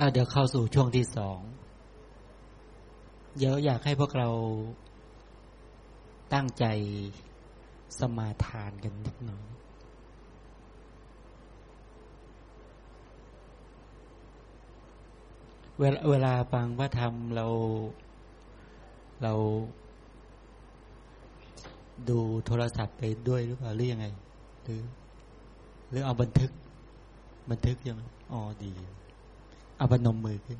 อะเดี๋ยวเข้าสู่ช่วงที่สอง เดี๋ยวอยากให้พวกเราตั้งใจสมาทานกันนิดหน่อยเวลาเวลาฟังพระธรรมเราเรา ดูโทรศัพท์ไปด้วยหรือเปล่าหรือยังไง หรือ หรือเอาบันทึก บันทึกยังไงอ๋อดี เอาพนมมือขึ้น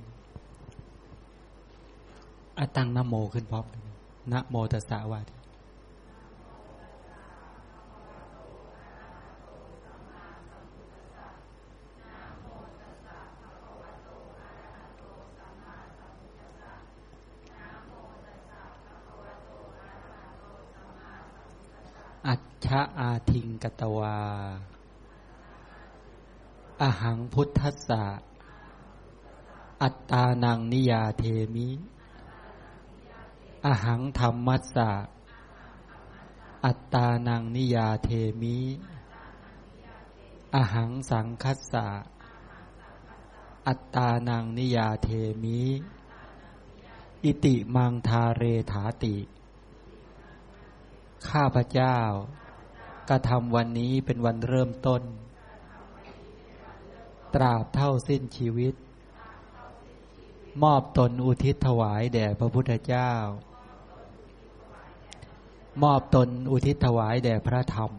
อาตั้งนโมขึ้นพร้อมกันนะโมตัสสะวาทอัชชะ อาทิง กัตวา อหังพุทธัสสะ อัตตานังนิยยาเทมิ อหังธัมมัสสะ อัตตานังนิยยาเทมิ อหังสังฆัสสะ อัตตานังนิยยาเทมิ อิติมัง ธาเรถาติ ข้าพเจ้ากระทำวันนี้เป็นวันเริ่มต้น ตราบเท่าสิ้นชีวิต มอบตนอุทิศถวายแด่พระพุทธเจ้า มอบตนอุทิศถวายแด่พระธรรม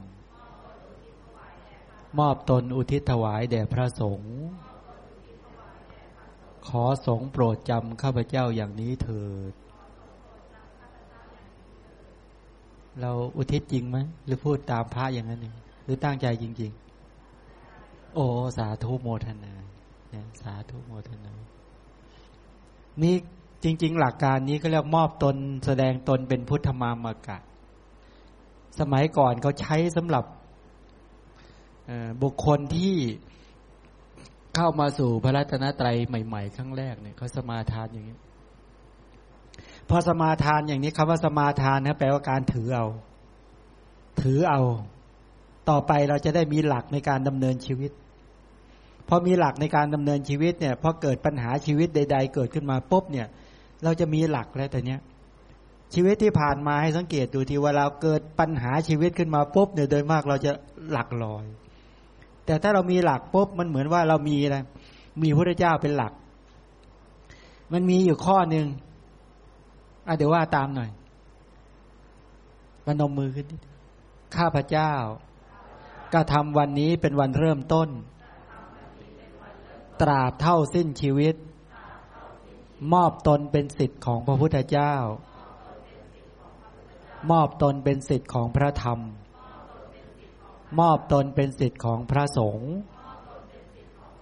มอบตนอุทิศถวายแด่พระสงฆ์ขอสงโปรดจำข้าพเจ้าอย่างนี้เถิด เราอุทิศจริงไหมหรือพูดตามพระอย่างนั้นเองหรือตั้งใจจริง ๆ โอ้ สาธุโมทนาเนี่ยสาธุโมทนา นี่จริง ๆ หลักการนี้ก็เรียกมอบตนแสดงตนเป็นพุทธมามากะ สมัยก่อนเขาใช้สำหรับบุคคลที่เข้ามาสู่พระรัตนตรัยใหม่ ๆ ครั้งแรกเนี่ยเขาสมาทานอย่างนี้ พอสมาทานอย่างนี้คำว่าสมาทานนะแปลว่าการถือเอา ถือเอา ต่อไปเราจะได้มีหลักในการดำเนินชีวิต พอมีหลักในการดำเนินชีวิตเนี่ยพอเกิดปัญหาชีวิตใด ๆ เกิดขึ้นมาปุ๊บเนี่ย เราจะมีหลักแล้วแต่เนี้ยชีวิตที่ผ่านมาให้สังเกตดูทีว่าเราเกิดปัญหาชีวิตขึ้นมาปุ๊บเนี่ยโดยมากเราจะหลักลอย แต่ถ้าเรามีหลักปุ๊บมันเหมือนว่าเรามีอะไรมีพระเจ้าเป็นหลัก มันมีอยู่ข้อหนึ่งอะเดี๋ยวว่าตามหน่อยพนมมือขึ้นข้าพเจ้ากระทำวันนี้เป็นวันเริ่มต้น ตราบเท่าสิ้นชีวิต มอบตนเป็นสิทธิ์ของพระพุทธเจ้า มอบตนเป็นสิทธิ์ของพระธรรม มอบตนเป็นสิทธิ์ของพระสงฆ์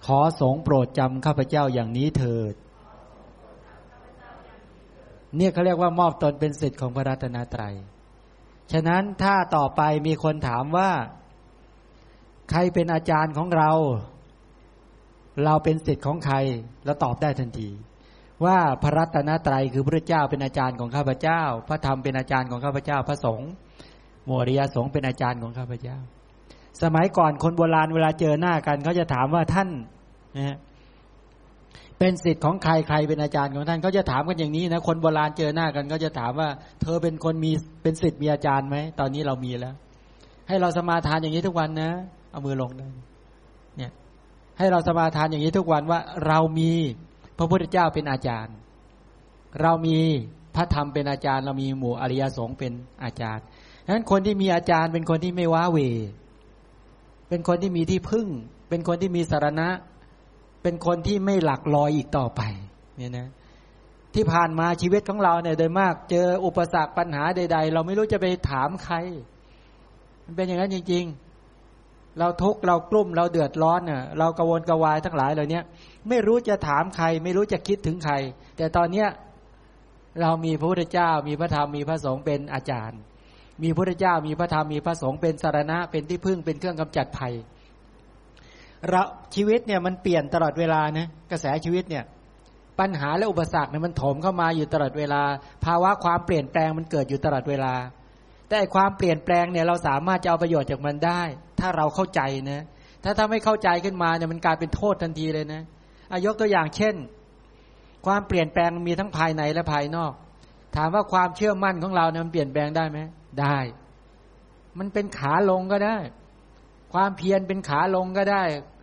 ขอสงโปรดจำข้าพเจ้าอย่างนี้เถิด เนี่ยเขาเรียกว่ามอบตนเป็นสิทธิ์ของพระรัตนตรัย ฉะนั้นถ้าต่อไปมีคนถามว่า ใครเป็นอาจารย์ของเรา เราเป็นสิทธิ์ของใครเราตอบได้ทันที ว่าพระรัตนตรัยคือพระเจ้าเป็นอาจารย์ของข้าพเจ้า พระธรรมเป็นอาจารย์ของข้าพเจ้า พระสงฆ์โมริยสงฆ์เป็นอาจารย์ของข้าพเจ้า สมัยก่อนคนโบราณเวลาเจอหน้ากันเขาจะถามว่าท่านนะเป็นสิทธิ์ของใครใครเป็นอาจารย์ของท่านเขาจะถามกันอย่างนี้นะคนโบราณเจอหน้ากันก็จะถามว่า เธอเป็นคนมีเป็นสิทธิ์มีอาจารย์ไหมตอนนี้เรามีแล้ว ให้เราสมาทานอย่างนี้ทุกวันนะ เอามือลงได้ ให้เราสมาทานอย่างนี้ทุกวันว่าเรามีพระพุทธเจ้าเป็นอาจารย์ เรามีพระธรรมเป็นอาจารย์ เรามีหมู่อริยสงฆ์เป็นอาจารย์ฉะนั้นคนที่มีอาจารย์เป็นคนที่ไม่ว้าเว เป็นคนที่มีที่พึ่ง เป็นคนที่มีสารณะ เป็นคนที่ไม่หลักลอยอีกต่อไปเนี่ยนะที่ผ่านมาชีวิตของเราเนี่ยโดยมากเจออุปสรรคปัญหาใด ๆ เราไม่รู้จะไปถามใคร มันเป็นอย่างนั้นจริง ๆ เราทุกข์เรากลุ้มเราเดือดร้อนเนี่ยเรากระวนกระวายทั้งหลายเหล่านี้ไม่รู้จะถามใคร ไม่รู้จะคิดถึงใคร แต่ตอนเนี้ยเรามีพระพุทธเจ้า มีพระธรรมมีพระสงฆ์เป็นอาจารย์ มีพระพุทธเจ้า มีพระธรรมมีพระสงฆ์เป็นสารณะ เป็นที่พึ่งเป็นเครื่องกำจัดภัยเราชีวิตเนี่ยมันเปลี่ยนตลอดเวลานะกระแสชีวิตเนี่ยปัญหาและอุปสรรคเนี่ยมันถมเข้ามาอยู่ตลอดเวลา ภาวะความเปลี่ยนแปลงมันเกิดอยู่ตลอดเวลา แต่ความเปลี่ยนแปลงเนี่ยเราสามารถจะเอาประโยชน์จากมันได้ ถ้าเราเข้าใจนะถ้าถ้าไม่เข้าใจขึ้นมาเนี่ยมันกลายเป็นโทษทันทีเลยนะอายกตัวอย่างเช่น ความเปลี่ยนแปลงมีทั้งภายในและภายนอก ถามว่าความเชื่อมั่นของเราเนี่ยมันเปลี่ยนแปลงได้ไหมได้ มันเป็นขาลงก็ได้ ความเพียรเป็นขาลงก็ได้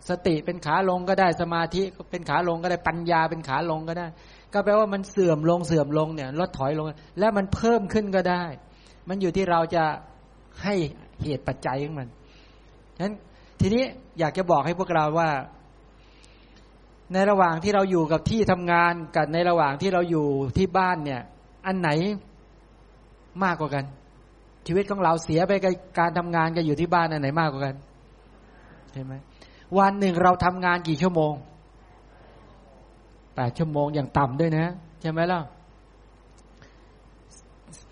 สติเป็นขาลงก็ได้ สมาธิเป็นขาลงก็ได้ปัญญาเป็นขาลงก็ได้ ก็แปลว่ามันเสื่อมลงเสื่อมลงเนี่ยลดถอยลง และมันเพิ่มขึ้นก็ได้ มันอยู่ที่เราจะให้เหตุปัจจัยของมันฉะนั้นทีนี้อยากจะบอกให้พวกเราว่า ในระหว่างที่เราอยู่กับที่ทำงานกับในระหว่างที่เราอยู่ที่บ้านเนี่ย อันไหนมากกว่ากัน ชีวิตของเราเสียไปกับการทำงานกับอยู่ที่บ้านอันไหนมากกว่ากันใช่ไหมวันหนึ่งเราทำงานกี่ชั่วโมงแปดชั่วโมงอย่างต่ำด้วยนะใช่ไหมล่ะ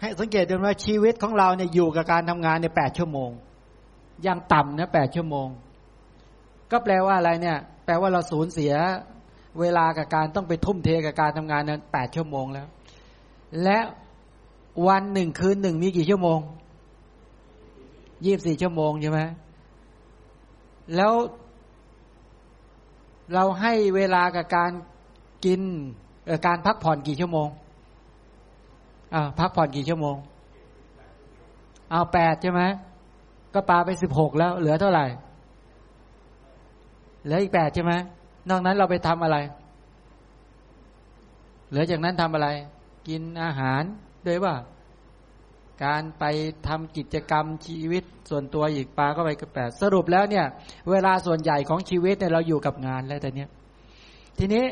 ให้สังเกตดูว่าชีวิตของเราเนี่ยอยู่กับการทำงานในแปดชั่วโมง อย่างต่ำนะแปดชั่วโมง ก็แปลว่าอะไรเนี่ย แปลว่าเราสูญเสียเวลากับการต้องไปทุ่มเทกับการทำงานนั้นแปดชั่วโมงแล้ว และวันหนึ่งคืนหนึ่งมีกี่ชั่วโมงยี่บสี่ชั่วโมงใช่ไหมแล้วเราให้เวลากับการกินการพักผ่อนกี่ชั่วโมง อาพักผ่อนกี่ชั่วโมง เอาแปดใช่ไหมก็ปาไปสิบหกแล้ว เหลือเท่าไหร่เหลืออีกแปดใช่ไหมนอกนั้นเราไปทำอะไร เหลือจากนั้นทำอะไร กินอาหารด้วยว่า การไปทำกิจกรรมชีวิตส่วนตัวอีกปาก็ไปกับแปดสรุปแล้วเนี่ย เวลาส่วนใหญ่ของชีวิตเนี่ยเราอยู่กับงานแล้วแต่เนี้ยทีนี้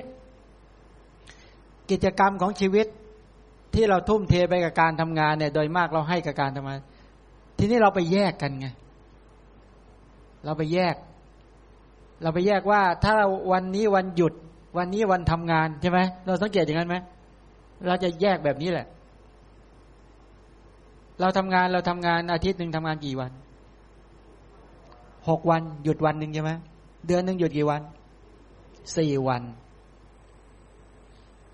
กิจกรรมของชีวิต ที่เราทุ่มเทไปกับการทำงานเนี่ย โดยมากเราให้กับการทำงาน ทีนี้เราไปแยกกันไง เราไปแยก เราไปแยกว่า ถ้าวันนี้วันหยุด วันนี้วันทำงานใช่ไหมเราสังเกตอย่างนั้นไหมเราจะแยกแบบนี้แหละ เราทำงานเราทำงานอาทิตย์หนึ่งทำงานกี่วันหกวัน หยุดวันหนึ่งใช่ไหมเดือนหนึ่งหยุดกี่วันสี่วัน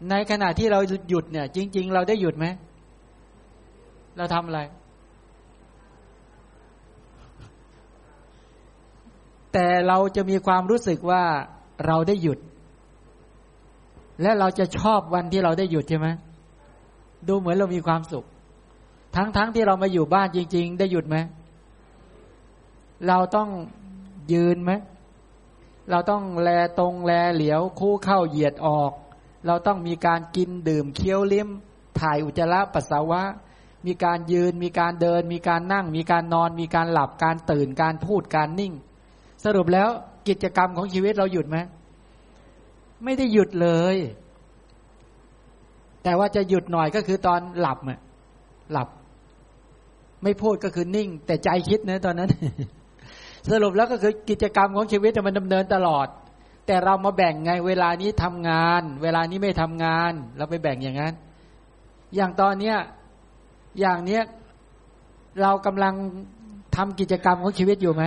ในขณะที่เราหยุดเนี่ย จริง ๆ เราได้หยุดไหม เราทำอะไร แต่เราจะมีความรู้สึกว่าเราได้หยุด และเราจะชอบวันที่เราได้หยุดใช่ไหมดูเหมือนเรามีความสุข ทั้งๆทที่เรามาอยู่บ้านจริง ๆ ได้หยุดไหม เราต้องยืนไหม เราต้องแลตรงแลเหลียวคู่เข้าเหยียดออก เราต้องมีการกินดื่มเคี้ยวลิ้ม ถ่ายอุจจาระปัสสาวะ มีการยืน มีการเดิน มีการนั่ง มีการนอน มีการหลับการตื่นการพูดการนิ่ง สรุปแล้วกิจกรรมของชีวิตเราหยุดไหมไม่ได้หยุดเลย แต่ว่าจะหยุดหน่อยก็คือตอนหลับอะหลับ ไม่พูดก็คือนิ่ง แต่ใจคิดนะตอนนั้น สรุปแล้วก็คือกิจกรรมของชีวิตมันดำเนินตลอด แต่เรามาแบ่งไงเวลานี้ทำงาน เวลานี้ไม่ทำงาน เราไปแบ่งอย่างนั้น อย่างตอนเนี้ยอย่างเนี้ยเรากำลังทำกิจกรรมของชีวิตอยู่ไหม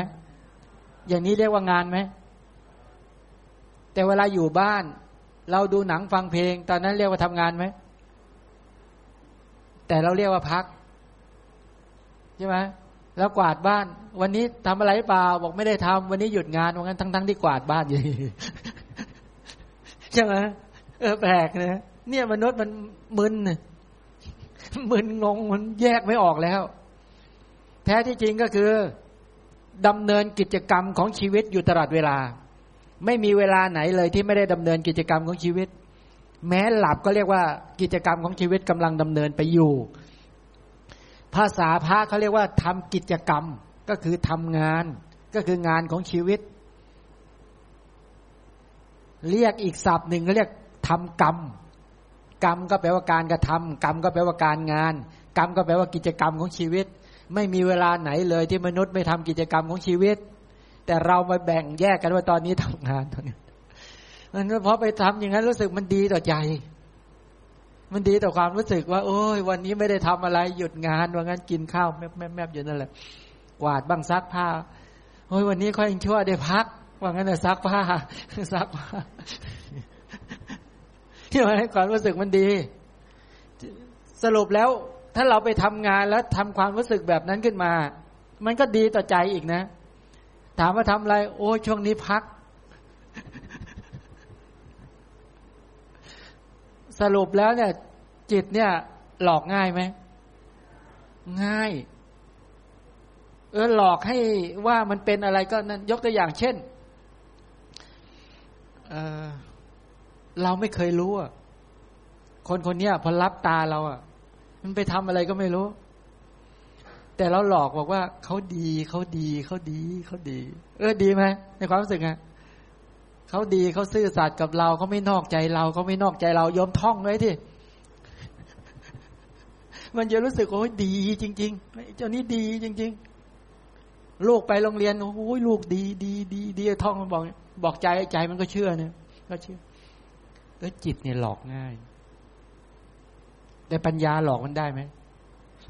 อย่างนี้เรียกว่างานไหมแต่เวลาอยู่บ้าน เราดูหนังฟังเพลง ตอนนั้นเรียกว่าทำงานไหมแต่เราเรียกว่าพักใช่ไหม แล้วกวาดบ้าน วันนี้ทำอะไรเปล่าบอกไม่ได้ทำวันนี้หยุดงานว่างั้นทั้งทั้งที่กวาดบ้านอยู่ใช่ไหมเออแปลกนะเนี่ยมนุษย์มันมึนมึนงงมันแยกไม่ออกแล้ว แท้ที่จริงก็คือดำเนินกิจกรรมของชีวิตอยู่ตลอดเวลา ไม่มีเวลาไหนเลยที่ไม่ได้ดำเนินกิจกรรมของชีวิต แม้หลับก็เรียกว่ากิจกรรมของชีวิตกำลังดำเนินไปอยู่ ภาษาพระเขาเรียกว่าทำกิจกรรมก็คือทำงานก็คืองานของชีวิต เรียกอีกศัพท์หนึ่งเขาเรียกทำกรรม กรรมก็แปลว่าการกระทำกรรมก็แปลว่าการงาน กรรมก็แปลว่ากิจกรรมของชีวิต ไม่มีเวลาไหนเลยที่มนุษย์ไม่ทำกิจกรรมของชีวิต แต่เรามาแบ่งแยกกันว่าตอนนี้ทำงานตอนนี้มันเพราะไปทำอย่างนั้นรู้สึกมันดีต่อใจ มันดีต่อความรู้สึกว่า โอ้ยวันนี้ไม่ได้ทำอะไรหยุดงานว่างั้นกินข้าวแมบแมบแมบอยู่นั่นแหละ กวาดบ้างซักผ้าโอ้ยวันนี้ค่อยชั่วได้พัก ว่างั้นนะซักผ้าซักผ้าที่มาให้ความรู้สึกมันดี สรุปแล้วถ้าเราไปทำงานแล้วทำความรู้สึกแบบนั้นขึ้นมา มันก็ดีต่อใจอีกนะ ถามว่าทำอะไร โอ้ช่วงนี้พัก สรุปแล้วเนี่ย จิตเนี่ย หลอกง่ายไหม ง่าย เออหลอกให้ว่ามันเป็นอะไรก็นั้นยกตัวอย่างเช่นเเราไม่เคยรู้อะคนคนนี้พอรับตาเราอะ มันไปทำอะไรก็ไม่รู้ แต่เราหลอกบอกว่าเขาดีเขาดีเขาดีเขาดี เออดีไหมในความรู้สึกอะ เขาดีเขาซื่อสัตย์กับเราเขาไม่นอกใจเราเขาไม่นอกใจเรายอมท่องไว้ที่มันจะรู้สึกโอ้ยดีจริงๆเจ้านี้ดีจริง ๆ ลูกไปโรงเรียนโอ้ยลูกดีดีดีดีท่องบอก บอกใจใจมันก็เชื่อเนี่ยก็เชื่อเออจิตเนี่ยหลอกง่าย แต่ปัญญาหลอกมันได้ไหม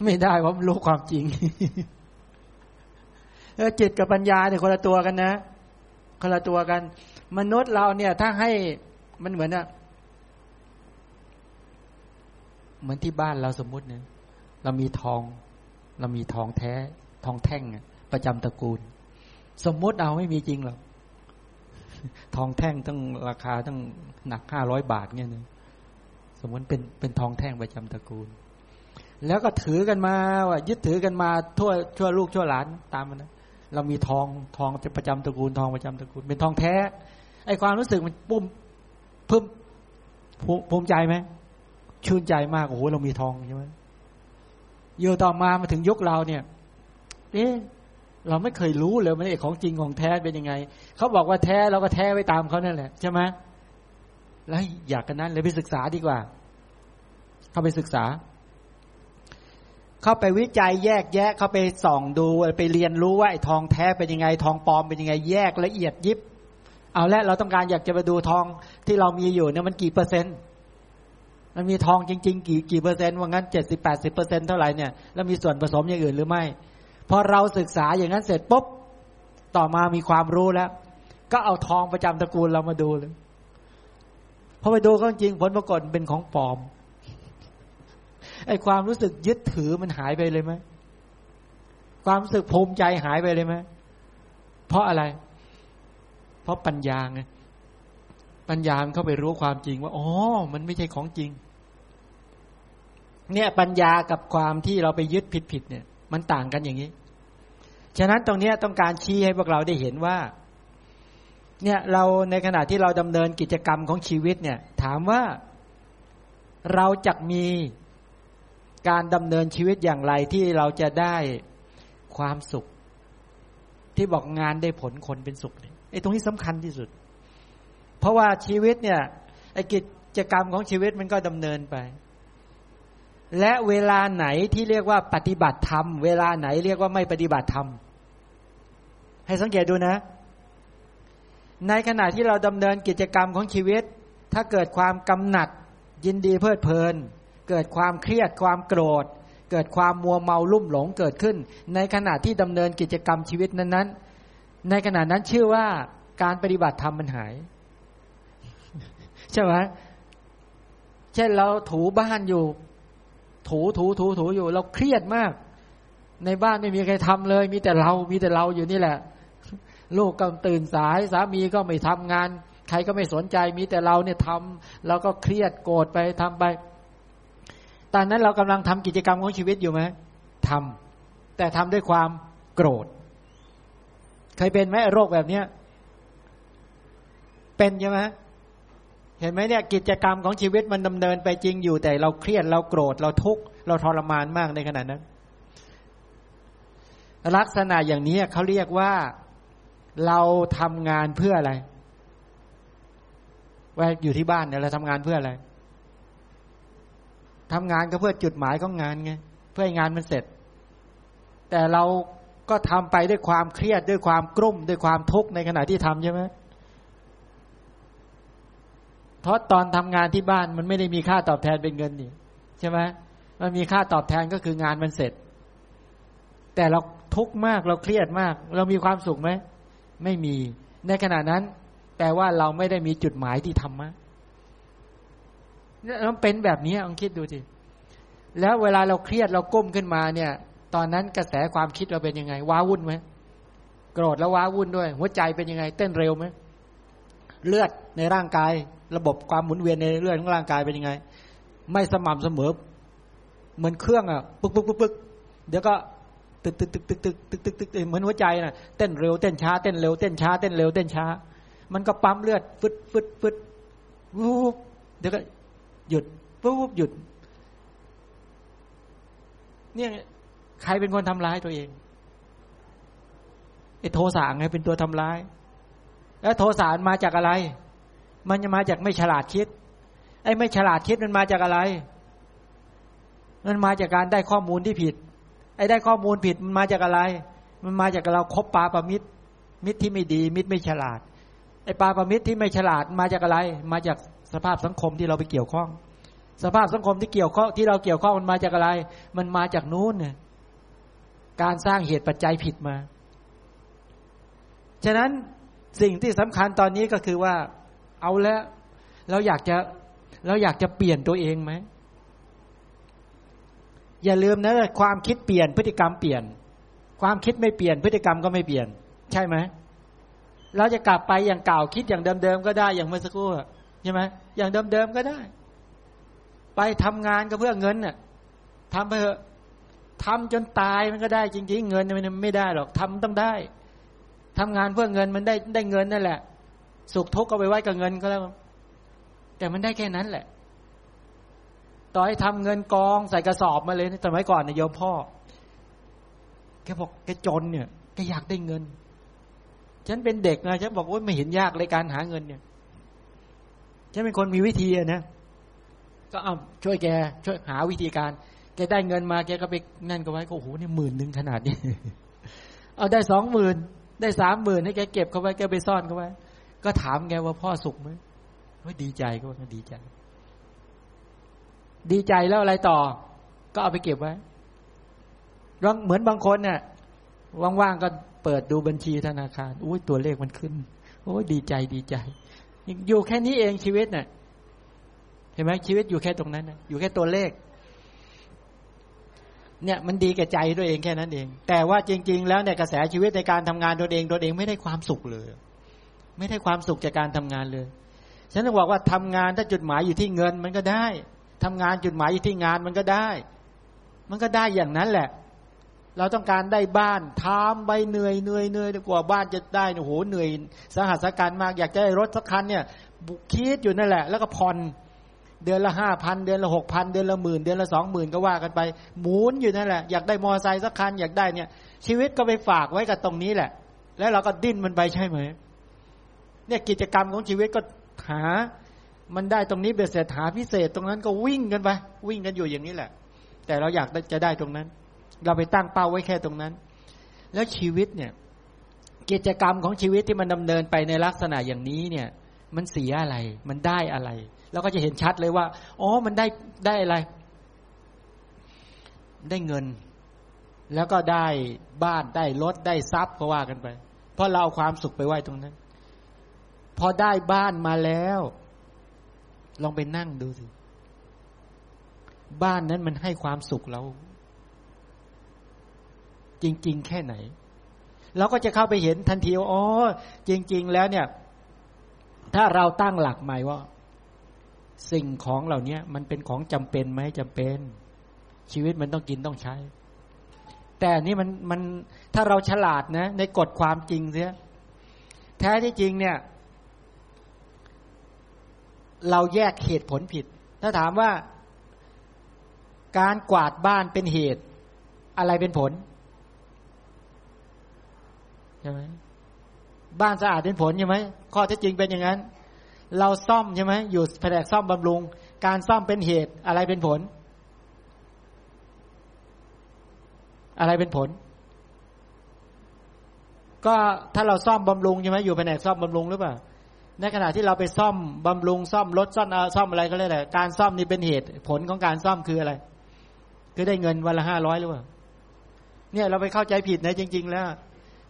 ไม่ได้เพราะมันรู้ความจริงเออจิตกับปัญญาเนี่ยคนละตัวกันนะคนละตัวกัน มนุษย์เราเนี่ยถ้าให้มันเหมือนอะเหมือนที่บ้านเราสมมุติเนี่ยเรามีทอง เรามีทองแท้ ทองแท่งประจำตระกูล สมมุติเอาไม่มีจริงหรอกทองแท่งต้องราคาต้องหนักห้าร้อยบาทเนี่ยนะสมมติเป็นเป็นทองแท่งประจำตระกูล แล้วก็ถือกันมาว่ายึดถือกันมาทั่วชั่วลูกชั่วหลานตามมันนะเรามีทองทองประจำตระกูล ทองประจำตระกูล เป็นทองแท้ ไอความรู้สึกมันปุ่มเพิ่มภูมิใจไหมชื่นใจมากโอ้โหเรามีทองใช่ไหมโยต่อมามาถึงยุคเราเนี่ย เอ๊ะเราไม่เคยรู้เลยมันไอของจริงของแท้เป็นยังไงเขาบอกว่าแท้เราก็แท้ไว้ตามเขานั่นแหละใช่ไหมแล้วอยากกันนั้นเลยไปศึกษาดีกว่า เข้าไปศึกษา เข้าไปวิจัยแยกแยะ เข้าไปส่องดูไปเรียนรู้ว่าไอ้ทองแท้เป็นยังไง ทองปลอมเป็นยังไง แยกละเอียดยิบ เอาละเราต้องการอยากจะไปดูทองที่เรามีอยู่เนี่ยมันกี่เปอร์เซ็นต์ มันมีทองจริง ๆ กี่กี่เปอร์เซ็นต์ว่างั้นเจ็ดสิบแปดสิบเปอร์เซ็นต์เท่าไหร่เนี่ยแล้วมีส่วนผสมอย่างอื่นหรือไม่พอเราศึกษาอย่างนั้นเสร็จปุ๊บต่อมามีความรู้แล้ว ก็เอาทองประจำตระกูลเรามาดูเลยพอไปดูก็จริงผลปรากฏเป็นของปลอมไอความรู้สึกยึดถือมันหายไปเลยไหมความรู้สึกภูมิใจหายไปเลยไหมเพราะอะไร เพราะปัญญาไงปัญญาเข้าไปรู้ความจริงว่าอ๋อมันไม่ใช่ของจริง เนี่ยปัญญากับความที่เราไปยึดผิดผิดเนี่ย มันต่างกันอย่างนี้ ฉะนั้นตรงนี้ต้องการชี้ให้พวกเราได้เห็นว่า เนี่ยเราในขณะที่เราดำเนินกิจกรรมของชีวิตเนี่ย ถามว่าเราจะมีการดำเนินชีวิตอย่างไรที่เราจะได้ความสุข ที่บอกงานได้ผลคนเป็นสุข ไอ้ตรงนี้สำคัญที่สุด เพราะว่าชีวิตเนี่ยไอ้กิจกรรมของชีวิตมันก็ดำเนินไป และเวลาไหนที่เรียกว่าปฏิบัติธรรม เวลาไหนเรียกว่าไม่ปฏิบัติธรรม ให้สังเกตดูนะ ในขณะที่เราดำเนินกิจกรรมของชีวิต ถ้าเกิดความกำหนัด ยินดีเพลิดเพลิน เกิดความเครียดความโกรธเกิดความมัวเมาลุ่มหลงเกิดขึ้น ในขณะที่ดำเนินกิจกรรมชีวิตนั้นๆ ในขณะนั้นชื่อว่าการปฏิบัติธรรมมันหาย ใช่ไหมเช่นเราถูบ้านอยู่ ถูถูถูถูอยู่ เราเครียดมาก ในบ้านไม่มีใครทำเลย มีแต่เรา มีแต่เราอยู่นี่แหละ ลูกก็ตื่นสายสามีก็ไม่ทำงาน ใครก็ไม่สนใจ มีแต่เราเนี่ยทำเราก็เครียดโกรธไปทำไป ตอนนั้นเรากำลังทำกิจกรรมของชีวิตอยู่ไหมทำแต่ทำด้วยความโกรธ เคยเป็นไหมโรคแบบเนี้ย เป็นใช่ไหมเห็นไหมเนี่ยกิจกรรมของชีวิตมันดำเนินไปจริงอยู่แต่เราเครียดเราโกรธเราทุกข์เราทรมานมากในขณะนั้น ลักษณะอย่างนี้เขาเรียกว่าเราทำงานเพื่ออะไรว่าอยู่ที่บ้านเนี่ยเราทำงานเพื่ออะไรทำงานก็เพื่อจุดหมายของงานไงเพื่อให้งานมันเสร็จ แต่เรา ก็ทำไปด้วยความเครียดด้วยความกลุ้มด้วยความทุกข์ในขณะที่ทำใช่ไหมเพราะตอนทำงานที่บ้านมันไม่ได้มีค่าตอบแทนเป็นเงินนี่ใช่ไหมมันมีค่าตอบแทนก็คืองานมันเสร็จ แต่เราทุกข์มากเราเครียดมาก เรามีความสุขไหมไม่มี ในขณะนั้นแปลว่าเราไม่ได้มีจุดหมายที่ทำมะมันเป็นแบบนี้ลองคิดดูสิแล้วเวลาเราเครียดเราก้มขึ้นมาเนี่ย ตอนนั้นกระแสความคิดเราเป็นยังไง ว้าวุ่นไหมโกรธแล้วว้าวุ่นด้วย หัวใจเป็นยังไง เต้นเร็วไหมเลือดในร่างกาย ระบบความหมุนเวียนในเลือดของร่างกายเป็นยังไง ไม่สม่ำเสมอ เหมือนเครื่องอะปึ๊กปึ๊กปึ๊กปึ๊กเดี๋ยวก็ตึกตึกตึกตึกตึกตึกตึกตึกเหมือนหัวใจน่ะเต้นเร็วเต้นช้าเต้นเร็วเต้นช้าเต้นเร็วเต้นช้า มันก็ปั๊มเลือดฟึดฟึดฟึดวูบเดี๋ยวก็หยุดวูบหยุด เนี่ย ใครเป็นคนทำร้ายตัวเองไอ้โทสะไงเป็นตัวทำร้าย แล้วโทสะมาจากอะไร มันจะมาจากไม่ฉลาดคิด ไอ้ไม่ฉลาดคิดมันมาจากอะไร มันมาจากการได้ข้อมูลที่ผิด ไอ้ได้ข้อมูลผิดมันมาจากอะไร มันมาจากเราคบปาประมิตร มิตรที่ไม่ดี มิตรไม่ฉลาด ไอ้ปาประมิตรที่ไม่ฉลาดมาจากอะไร มาจากสภาพสังคมที่เราไปเกี่ยวข้อง สภาพสังคมที่เกี่ยวข้องที่เราเกี่ยวข้องมันมาจากอะไร มันมาจากนู้นเนี่ย การสร้างเหตุปัจจัยผิดมา ฉะนั้นสิ่งที่สำคัญตอนนี้ก็คือว่า เอาแล้ว เราอยากจะเราอยากจะเปลี่ยนตัวเองไหม อย่าลืมนะความคิดเปลี่ยนพฤติกรรมเปลี่ยน ความคิดไม่เปลี่ยนพฤติกรรมก็ไม่เปลี่ยน ใช่ไหมเราจะกลับไปอย่างเก่าคิดอย่างเดิมๆก็ได้อย่างเมื่อสักครู่ใช่ไหมอย่างเดิมๆก็ได้ ไปทำงานก็เพื่อเงินน่ะทำไปเถอะ ทำจนตายมันก็ได้จริง ๆ เงินมันไม่ได้หรอกทำต้องได้ทำงานเพื่อเงินมันได้ได้เงินนั่นแหละ สุขทุกข์ก็ไปไว้กับเงินก็แล้ว แต่มันได้แค่นั้นแหละ ต่อให้ทำเงินกองใส่กระสอบมาเลยสมัยก่อนเนี่ยโยมพ่อแกบอกแกจนเนี่ยแกอยากได้เงิน ฉันเป็นเด็กนะฉันบอกว่าไม่เห็นยากเลยการหาเงินเนี่ยฉันเป็นคนมีวิธีนะก็เอาช่วยแกช่วยหาวิธีการ แกได้เงินมาแกก็ไปนั่นก็ไว้ก็โอ้โหเนี่ยหมื่นหนึ่งขนาดนี้ เอาได้สองหมื่นได้สามหมื่นให้แกเก็บเขาไว้แกไปซ่อนเขาไว้ ก็ถามแกว่าพ่อสุขไหมว่าดีใจก็ว่าดีใจ ดีใจแล้วอะไรต่อ ก็เอาไปเก็บไว้เหมือนบางคนเนี่ยว่างๆก็เปิดดูบัญชีธนาคารอุ้ยตัวเลขมันขึ้นโอ้ยดีใจดีใจ อยู่แค่นี้เองชีวิตเนี่ยเห็นไหมชีวิตอยู่แค่ตรงนั้นนะอยู่แค่ตัวเลข เนี่ยมันดีแก่ใจตัวเองแค่นั้นเอง แต่ว่าจริง ๆ แล้วเนี่ยกระแสชีวิตในการทำงานตัวเองตัวเองไม่ได้ความสุขเลย ไม่ได้ความสุขจากการทำงานเลย ฉันต้องบอกว่าทำงานถ้าจุดหมายอยู่ที่เงินมันก็ได้ทำงานจุดหมายอยู่ที่งานมันก็ได้ มันก็ได้อย่างนั้นแหละ เราต้องการได้บ้านทำใบเหนื่อยเหนื่อยเหนื่อยกว่าบ้านจะได้โอ้โหเหนื่อยสหัสการมากอยากจะได้รถสักคันเนี่ยบุคิดอยู่นั่นแหละ แล้วก็ผ่อน เดือนละห้าพันเดือนละหกพันเดือนละหมื่นเดือนละสองหมื่นก็ว่ากันไป หมุนอยู่นั่นแหละ อยากได้มอเตอร์ไซค์สักคันอยากได้เนี่ย ชีวิตก็ไปฝากไว้กับตรงนี้แหละ แล้วเราก็ดิ้นมันไปใช่ไหมเนี่ยกิจกรรมของชีวิตก็หา มันได้ตรงนี้เบียดเสียหาพิเศษ ตรงนั้นก็วิ่งกันไปวิ่งกันอยู่อย่างนี้แหละ แต่เราอยากจะได้ตรงนั้น เราไปตั้งเป้าไว้แค่ตรงนั้น แล้วชีวิตเนี่ย กิจกรรมของชีวิตที่มันดำเนินไปในลักษณะอย่างนี้เนี่ย มันเสียอะไร มันได้อะไร เราก็จะเห็นชัดเลยว่า อ๋อ มันได้ได้อะไร ได้เงิน แล้วก็ได้บ้านได้รถได้ทรัพย์ก็ว่ากันไป เพราะเราเอาความสุขไปไว้ตรงนั้น พอได้บ้านมาแล้ว ลองไปนั่งดูสิ บ้านนั้นมันให้ความสุขเรา จริง ๆ แค่ไหน เราก็จะเข้าไปเห็นทันทีว่าอ๋อ จริง ๆ แล้วเนี่ย ถ้าเราตั้งหลักใหม่ว่า สิ่งของเหล่านี้มันเป็นของจำเป็นไหมจำเป็น ชีวิตมันต้องกินต้องใช้ แต่นี่มันมันถ้าเราฉลาดนะ ในกฎความจริงเสียแท้ที่จริงเนี่ย เราแยกเหตุผลผิด ถ้าถามว่าการกวาดบ้านเป็นเหตุ อะไรเป็นผลใช่ไหมบ้านสะอาดเป็นผลใช่ไหมข้อเท็จจริงเป็นอย่างนั้น เราซ่อมใช่ไหมอยู่แผนกซ่อมบำรุง การซ่อมเป็นเหตุอะไรเป็นผล อะไรเป็นผล ก็ถ้าเราซ่อมบำรุงใช่ไหมอยู่แผนกซ่อมบำรุงหรือเปล่าในขณะที่เราไปซ่อมบำรุงซ่อมรถซ่อมซ่อมอะไรก็เลยแต่การซ่อมนี่เป็นเหตุผลของการซ่อมคืออะไร คือได้เงินวันละห้าร้อยหรือเปล่าเนี่ยเราไปเข้าใจผิดนะจริง ๆ แล้ว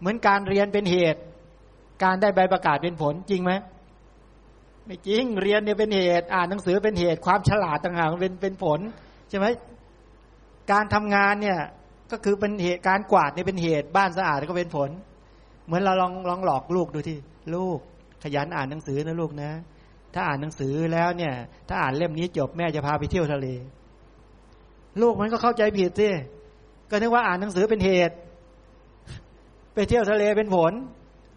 เหมือนการเรียนเป็นเหตุ การได้ใบประกาศเป็นผลจริงไหม ไม่จริงเรียนเนี่ยเป็นเหตุ อ่านหนังสือเป็นเหตุความฉลาดต่างหากเป็นเป็นผลใช่ไหมการทำงานเนี่ยก็คือเป็นเหตุการกวาดเนี่ยเป็นเหตุบ้านสะอาดก็เป็นผล เหมือนเราลองลองหลอกลูกดูที่ลูกขยันอ่านหนังสือนะลูกนะ ถ้าอ่านหนังสือแล้วเนี่ย ถ้าอ่านเล่มนี้จบแม่จะพาไปเที่ยวทะเล ลูกมันก็เข้าใจผิดสิก็นึกว่าอ่านหนังสือเป็นเหตุ ไปเที่ยวทะเลเป็นผล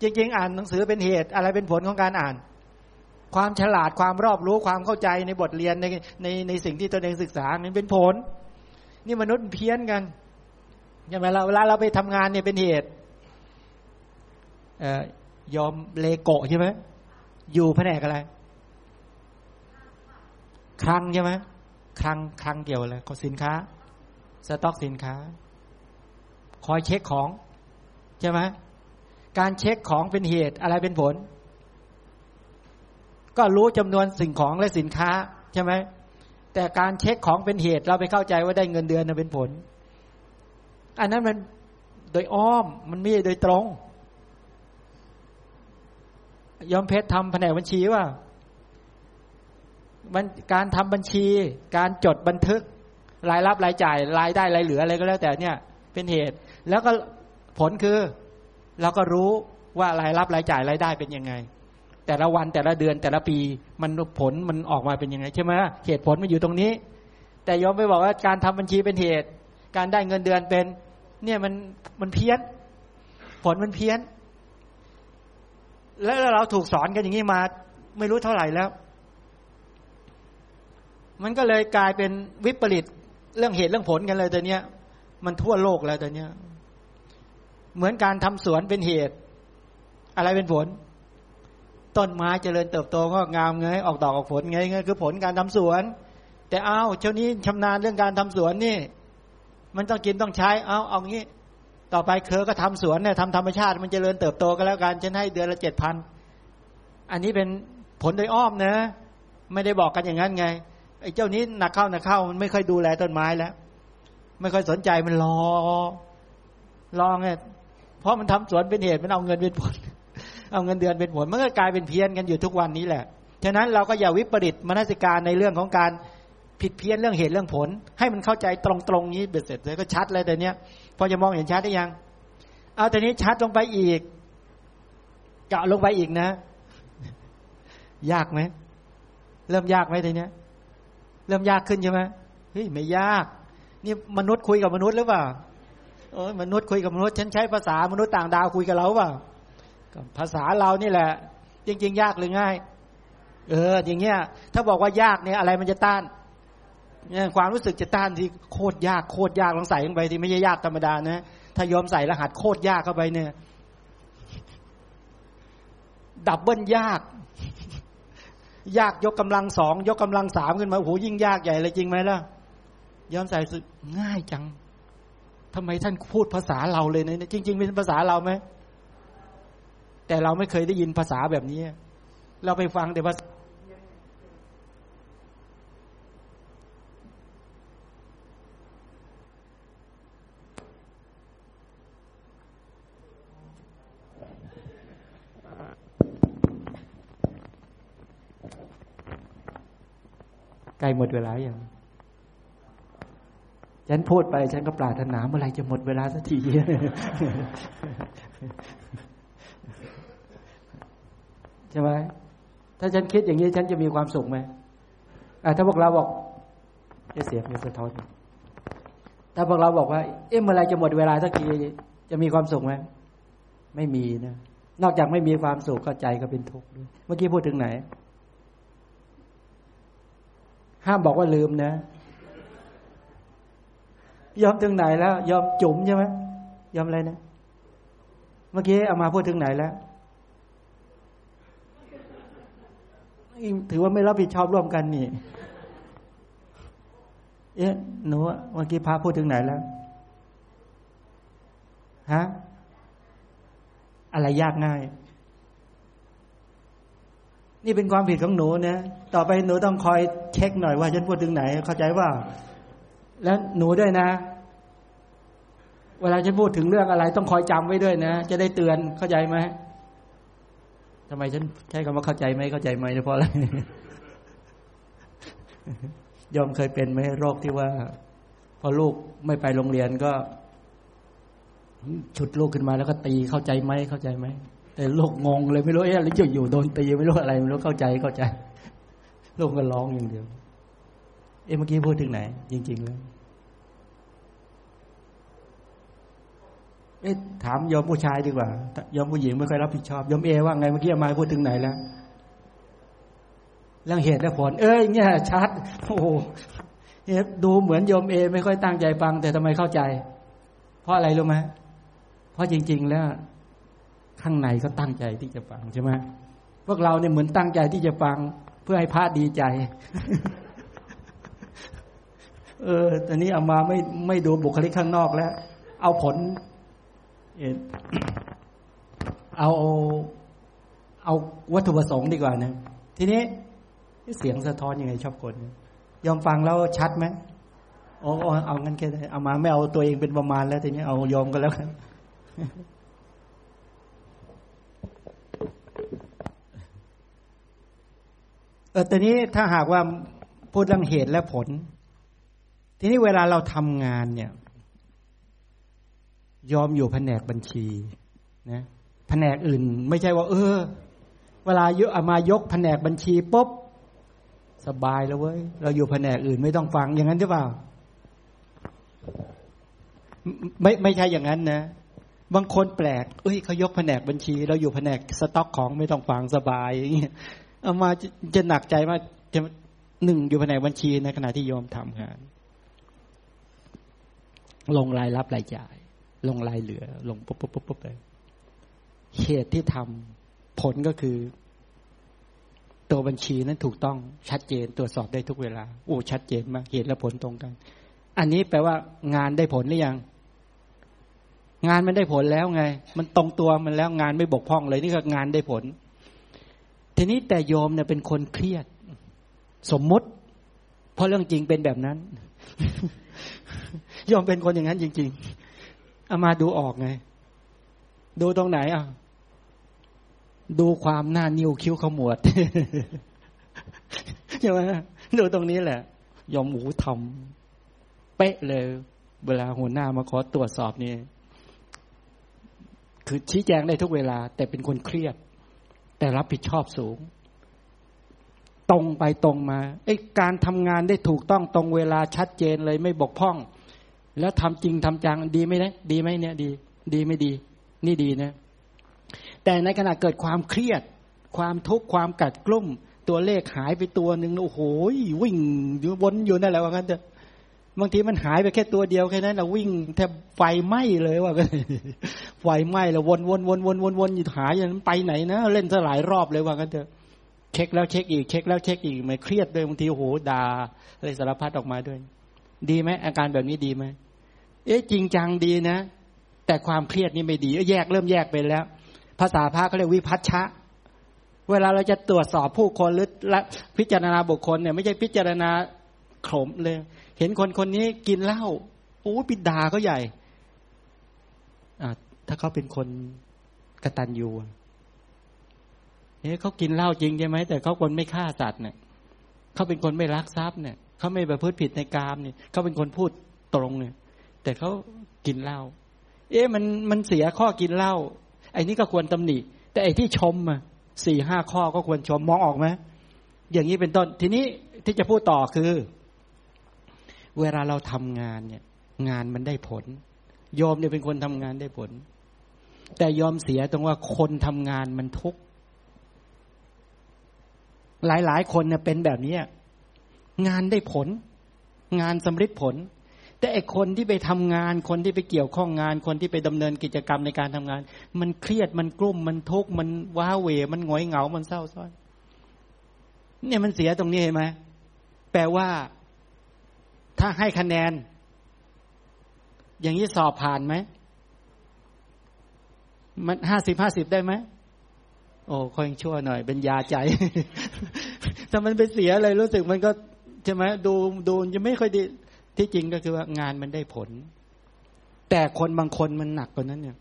จริง ๆ อ่านหนังสือเป็นเหตุ อะไรเป็นผลของการอ่าน ความฉลาดความรอบรู้ความเข้าใจในบทเรียนในในในสิ่งที่ตนเองศึกษานี่เป็นผล นี่มนุษย์เพี้ยนกันใช่ไหมเราเวลาเราไปทำงานเนี่ยเป็นเหตุยอมเลโกะใช่ไหมอยู่แผนกอะไรคลังใช่ไหมคลังคลังเกี่ยวอะไรสินค้า สต็อกสินค้า คอยเช็คของ ใช่ไหมการเช็คของเป็นเหตุอะไรเป็นผล ก็รู้จำนวนสิ่งของและสินค้าใช่ไหมแต่การเช็คของเป็นเหตุเราไปเข้าใจว่าได้เงินเดือนเป็นผล อันนั้นมันโดยอ้อมมันไม่โดยตรง ยอมเพชรทำแผนกบัญชีว่าการทำบัญชี การจดบันทึก รายรับรายจ่ายรายได้รายเหลืออะไรก็แล้วแต่เนี่ย เป็นเหตุ แล้วก็ผลคือ เราก็รู้ว่ารายรับรายจ่ายรายได้เป็นยังไง แต่ละวันแต่ละเดือนแต่ละปีมันผลมันออกมาเป็นยังไงใช่ไหมเหตุผลมันอยู่ตรงนี้ แต่ยอมไปบอกว่าการทำบัญชีเป็นเหตุ การได้เงินเดือนเป็น เนี่ยมันมันเพี้ยน ผลมันเพี้ยน แล้วเราถูกสอนกันอย่างนี้มา ไม่รู้เท่าไหร่แล้ว มันก็เลยกลายเป็นวิปริตเรื่องเหตุเรื่องผลกันเลยตอนนี้ย มันทั่วโลกแล้วตอนนี้ย เหมือนการทำสวนเป็นเหตุ อะไรเป็นผล ต้นไม้เจริญเติบโตก็งามไงออกดอกออกผลไงไงคือผลการทำสวน แต่เอาเช่านี้ชำนาญเรื่องการทำสวนนี่ มันต้องกินต้องใช้เอาเอางี้ ต่อไปเคอก็ทำสวนเนี่ยทำธรรมชาติมันเจริญเติบโตก็แล้วกันฉันให้เดือนละเจ็ดพันอันนี้เป็นผลโดยอ้อมนะ ไม่ได้บอกกันอย่างนั้นไงไอ้เจ้านี้หนักเข้าหนักเข้ามันไม่ค่อยดูแลต้นไม้แล้ว ไม่ค่อยสนใจมันรอรอไงเพราะมันทำสวนเป็นเหตุมันเอาเงินเป็นผล เอาเงินเดือนเป็นผลมันก็กลายเป็นเพี้ยนกันอยู่ทุกวันนี้แหละฉะนั้นเราก็อย่าวิปริตมนสิการในเรื่องของการผิดเพี้ยนเรื่องเหตุเรื่องผล ให้มันเข้าใจตรงๆนี้เบ็ดเสร็จเลยก็ชัดเลยแต่เนี้ยพอจะมองเห็นชัดได้ยัง เอาแต่นี้ชัดลงไปอีกเจาะลงไปอีกนะ ยากไหมเริ่มยากไหมทีเนี้ย เริ่มยากขึ้นใช่ไหมเฮ้ยไม่ยาก นี่มนุษย์คุยกับมนุษย์หรือเปล่าโอ้ยมนุษย์คุยกับมนุษย์ฉันใช้ภาษามนุษย์ต่างดาวคุยกับเราเปล่า ภาษาเรานี่แหละ จริง ๆ ยากหรือง่าย เออ อย่างเงี้ย ถ้าบอกว่ายากเนี่ยอะไรมันจะต้านเนี่ยความรู้สึกจะต้านที่โคตรยากโคตรยากลองใส่ลงไปที่ไม่ใช่ยากธรรมดานะถ้ายอมใส่รหัสโคตรยากเข้าไปเนี่ย ดับเบิลยาก ยากยกกำลังสองยกกำลังสามขึ้นมาโอ้โหยิ่งยากใหญ่เลยจริงไหมล่ะยอมใส่สึกง่ายจังทำไมท่านพูดภาษาเราเลยเนี่ยจริง ๆ เป็นภาษาเราไหม แต่เราไม่เคยได้ยินภาษาแบบนี้ เราไปฟังแต่ภาษาใกล้หมดเวลาอย่างฉันพูดไปฉันก็ปรารถนาเมื่อไรจะหมดเวลาสักที ช่ไหมถ้าฉันคิดอย่างนี้ฉันจะมีความสุขไหมถ้าพวกเราบอกจะเสียงจะสะท้อนถ้าพวกเราบอกว่า เอ๊ะเมื่อไรจะหมดเวลาสักทีจะมีความสุขไหมไม่มีนะนอกจากไม่มีความสุขก็ใจก็เป็นทุกข์ด้วยเมื่อกี้พูดถึงไหน ห้ามบอกว่าลืมนะยอมถึงไหนแล้ว ยอมจุ๋มใช่ไหมยอมอะไรนะเมื่อกี้เอามาพูดถึงไหนแล้ว ถือว่าไม่รับผิดชอบร่วมกันนี่เอ๊ะหนูเมื่อกี้พาพูดถึงไหนแล้วฮะอะไรยากง่าย นี่เป็นความผิดของหนูนะต่อไปหนูต้องคอยเช็คหน่อยว่าฉันพูดถึงไหน เข้าใจว่า แล้วหนูด้วยนะ เวลาฉันพูดถึงเรื่องอะไร ต้องคอยจำไว้ด้วยนะจะได้เตือนเข้าใจไหม ทำไมฉันใช้คำว่าเข้าใจไหมเข้าใจไหมเพราะอะไรยอมเคยเป็นไหมโรคที่ว่า พอลูกไม่ไปโรงเรียนก็ ฉุดลูกขึ้นมาแล้วก็ตีเข้าใจไหมเข้าใจไหมแต่โลกงงเลยไม่รู้เอ๊ะหรือจะอยู่โดนตีไม่รู้อะไรไม่รู้เข้าใจเข้าใจลูกก็ร้องอย่างเดียว เอ๊ะเมื่อกี้พูดถึงไหน จริง ๆ แล้ว เอ๊ะถามยอมผู้ชายดีกว่ายอมผู้หญิงไม่ค่อยรับผิดชอบยอมเอว่าไงเมื่อกี้มาพูดถึงไหนแล้วเรื่องเหตุและผล เอ้ยเนี่ยชัดโอ้โหดูเหมือนโยมเอ ไม่ค่อยตั้งใจฟัง แต่ทำไมเข้าใจ เพราะอะไรรู้ไหมเพราะจริง ๆ แล้ว ข้างในก็ตั้งใจที่จะฟังใช่ไหมพวกเราเนี่ยเหมือนตั้งใจที่จะฟัง เพื่อให้พระดีใจ เออตอนนี้เอามาไม่ไม่ดูบุคลิกข้างนอกแล้ว เอาผล เอาเอาวัตถุประสงค์ดีกว่านะ ทีนี้เสียงสะท้อนยังไงชอบคนยอมฟังแล้วชัดไหมโอ้เอางั้นแค่เอามาไม่เอาตัวเองเป็นประมาณแล้วทีนี้เอายอมกันแล้วกันเออตอนนี้ถ้าหากว่าพูดเรื่องเหตุและผล ทีนี้เวลาเราทำงานเนี่ย ยอมอยู่แผนกบัญชีนะแผนกอื่น ไม่ใช่ว่า เออ เวลาเยอะมายกแผนกบัญชีปุ๊บสบายแล้วเว้ยเราอยู่แผนกอื่นไม่ต้องฟังอย่างนั้นหรือเปล่า ไม่ไม่ใช่อย่างนั้นนะบางคนแปลก เอ้ยเขายกแผนกบัญชี เราอยู่แผนกสต็อกของไม่ต้องฟังสบายอย่างเงี้ยเอามาจะหนักใจว่าจะหนึ่งอยู่แผนกบัญชีในขณะที่โยมทำงาน ลงรายรับรายจ่าย ลงรายเหลือ ลงปุ๊บปุ๊บปุ๊บปุ๊บเลยเหตุที่ทำผลก็คือ ตัวบัญชีนั้นถูกต้องชัดเจนตรวจสอบได้ทุกเวลาโอ้ชัดเจนมากเหตุและผลตรงกัน อันนี้แปลว่างานได้ผลหรือยัง งานมันได้ผลแล้วไง มันตรงตัวมันแล้วงานไม่บกพร่องเลยนี่ก็งานได้ผล ทีนี้แต่โยมเนี่ยเป็นคนเครียด สมมติ เพราะเรื่องจริงเป็นแบบนั้นโยมเป็นคนอย่างนั้นจริง ๆ อามาดูออกไง ดูตรงไหนอะ ดูความหน้านิ้วคิ้วขมวดใช่ไหมดูตรงนี้แหละ ยอมหูทำเป๊ะเลย เวลาหัวหน้ามาขอตรวจสอบนี่คือชี้แจงได้ทุกเวลา แต่เป็นคนเครียด แต่รับผิดชอบสูง ตรงไปตรงมาไอ้การทำงานได้ถูกต้องตรงเวลาชัดเจนเลยไม่บกพร่อง แล้วทำจริงทำจังดีไหมนี่ยดีไหมเนี่ยดี ดีไม่ดี นี่ดีนะ แต่ในขณะเกิดความเครียด ความทุกข์ความกัดกลุ่ม ตัวเลขหายไปตัวหนึ่งโอ้โหวิ่งอยู่วนอยู่นั่นแหละว่างั้นจะบางทีมันหายไปแค่ตัวเดียวแค่นั้นเราวิ่งแทบไฟไหม้เลยว่ากันไฟไหม้แล้ววนวนวนวนวนวนอยู่หายอย่างนั้นไปไหนนะเล่นซะหลายรอบเลยว่ากันเถอะเช็คแล้วเช็คอีกเช็คแล้วเช็คอีกไม่เครียดด้วยบางทีโอ้โหด่าอะไรสารพัดออกมาด้วย ดีไหมอาการแบบนี้ดีไหม เอ๊ะจริงจังดีนะ แต่ความเครียดนี่ไม่ดีแยกเริ่มแยกไปแล้ว ภาษาพระเขาเรียกวิพัชชะ เวลาเราจะตรวจสอบผู้คนหรือพิจารณาบุคคลเนี่ยไม่ใช่พิจารณาขมเลย เห็นคนคนนี้กินเหล้าโอ้ปิดาเขาใหญ่ถ้าเขาเป็นคนกระตันยูเฮ้เขากินเหล้าจริงใช่ไหมแต่เขาคนไม่ฆ่าสัตว์เนี่ยเขาเป็นคนไม่รักทรัพย์เนี่ยเขาไม่ประพฤติผิดในกามเนี่ยเขาเป็นคนพูดตรงเนี่ย แต่เขากินเหล้าเอ๊ะมันมันเสียข้อกินเหล้าไอ้นี่ก็ควรตำหนิ แต่ไอ้ที่ชมอะสี่ห้าข้อก็ควรชมมองออกไหมอย่างนี้เป็นต้น ทีนี้ที่จะพูดต่อคือ เวลาเราทำงานเนี่ย งานมันได้ผลยอมเนี่ยเป็นคนทำงานได้ผล แต่ยอมเสียตรงว่าคนทำงานมันทุกข์หลายๆคนเนี่ยเป็นแบบนี้งานได้ผล งานสำเร็จผล แต่ไอคนที่ไปทำงาน คนที่ไปเกี่ยวข้องงาน คนที่ไปดำเนินกิจกรรมในการทำงาน มันเครียดมันกลุ้มมันทุกข์มันว้าเหวมันหงอยเหงา มันเศร้าซ้อยเนี่ยมันเสียตรงนี้เห็นไหมแปลว่าถ้าให้คะแนน อย่างนี้สอบผ่านไหมมันห้าสิบห้าสิบได้ไหมโอ้คอยชั่วหน่อย เป็นยาใจถ้ามันไปเสียอะไรรู้สึกมันก็ใช่ไหมดูดูยังไม่ค่อยดี ที่จริงก็คือว่างานมันได้ผล แต่คนบางคนมันหนักกว่านั้นเนี่ย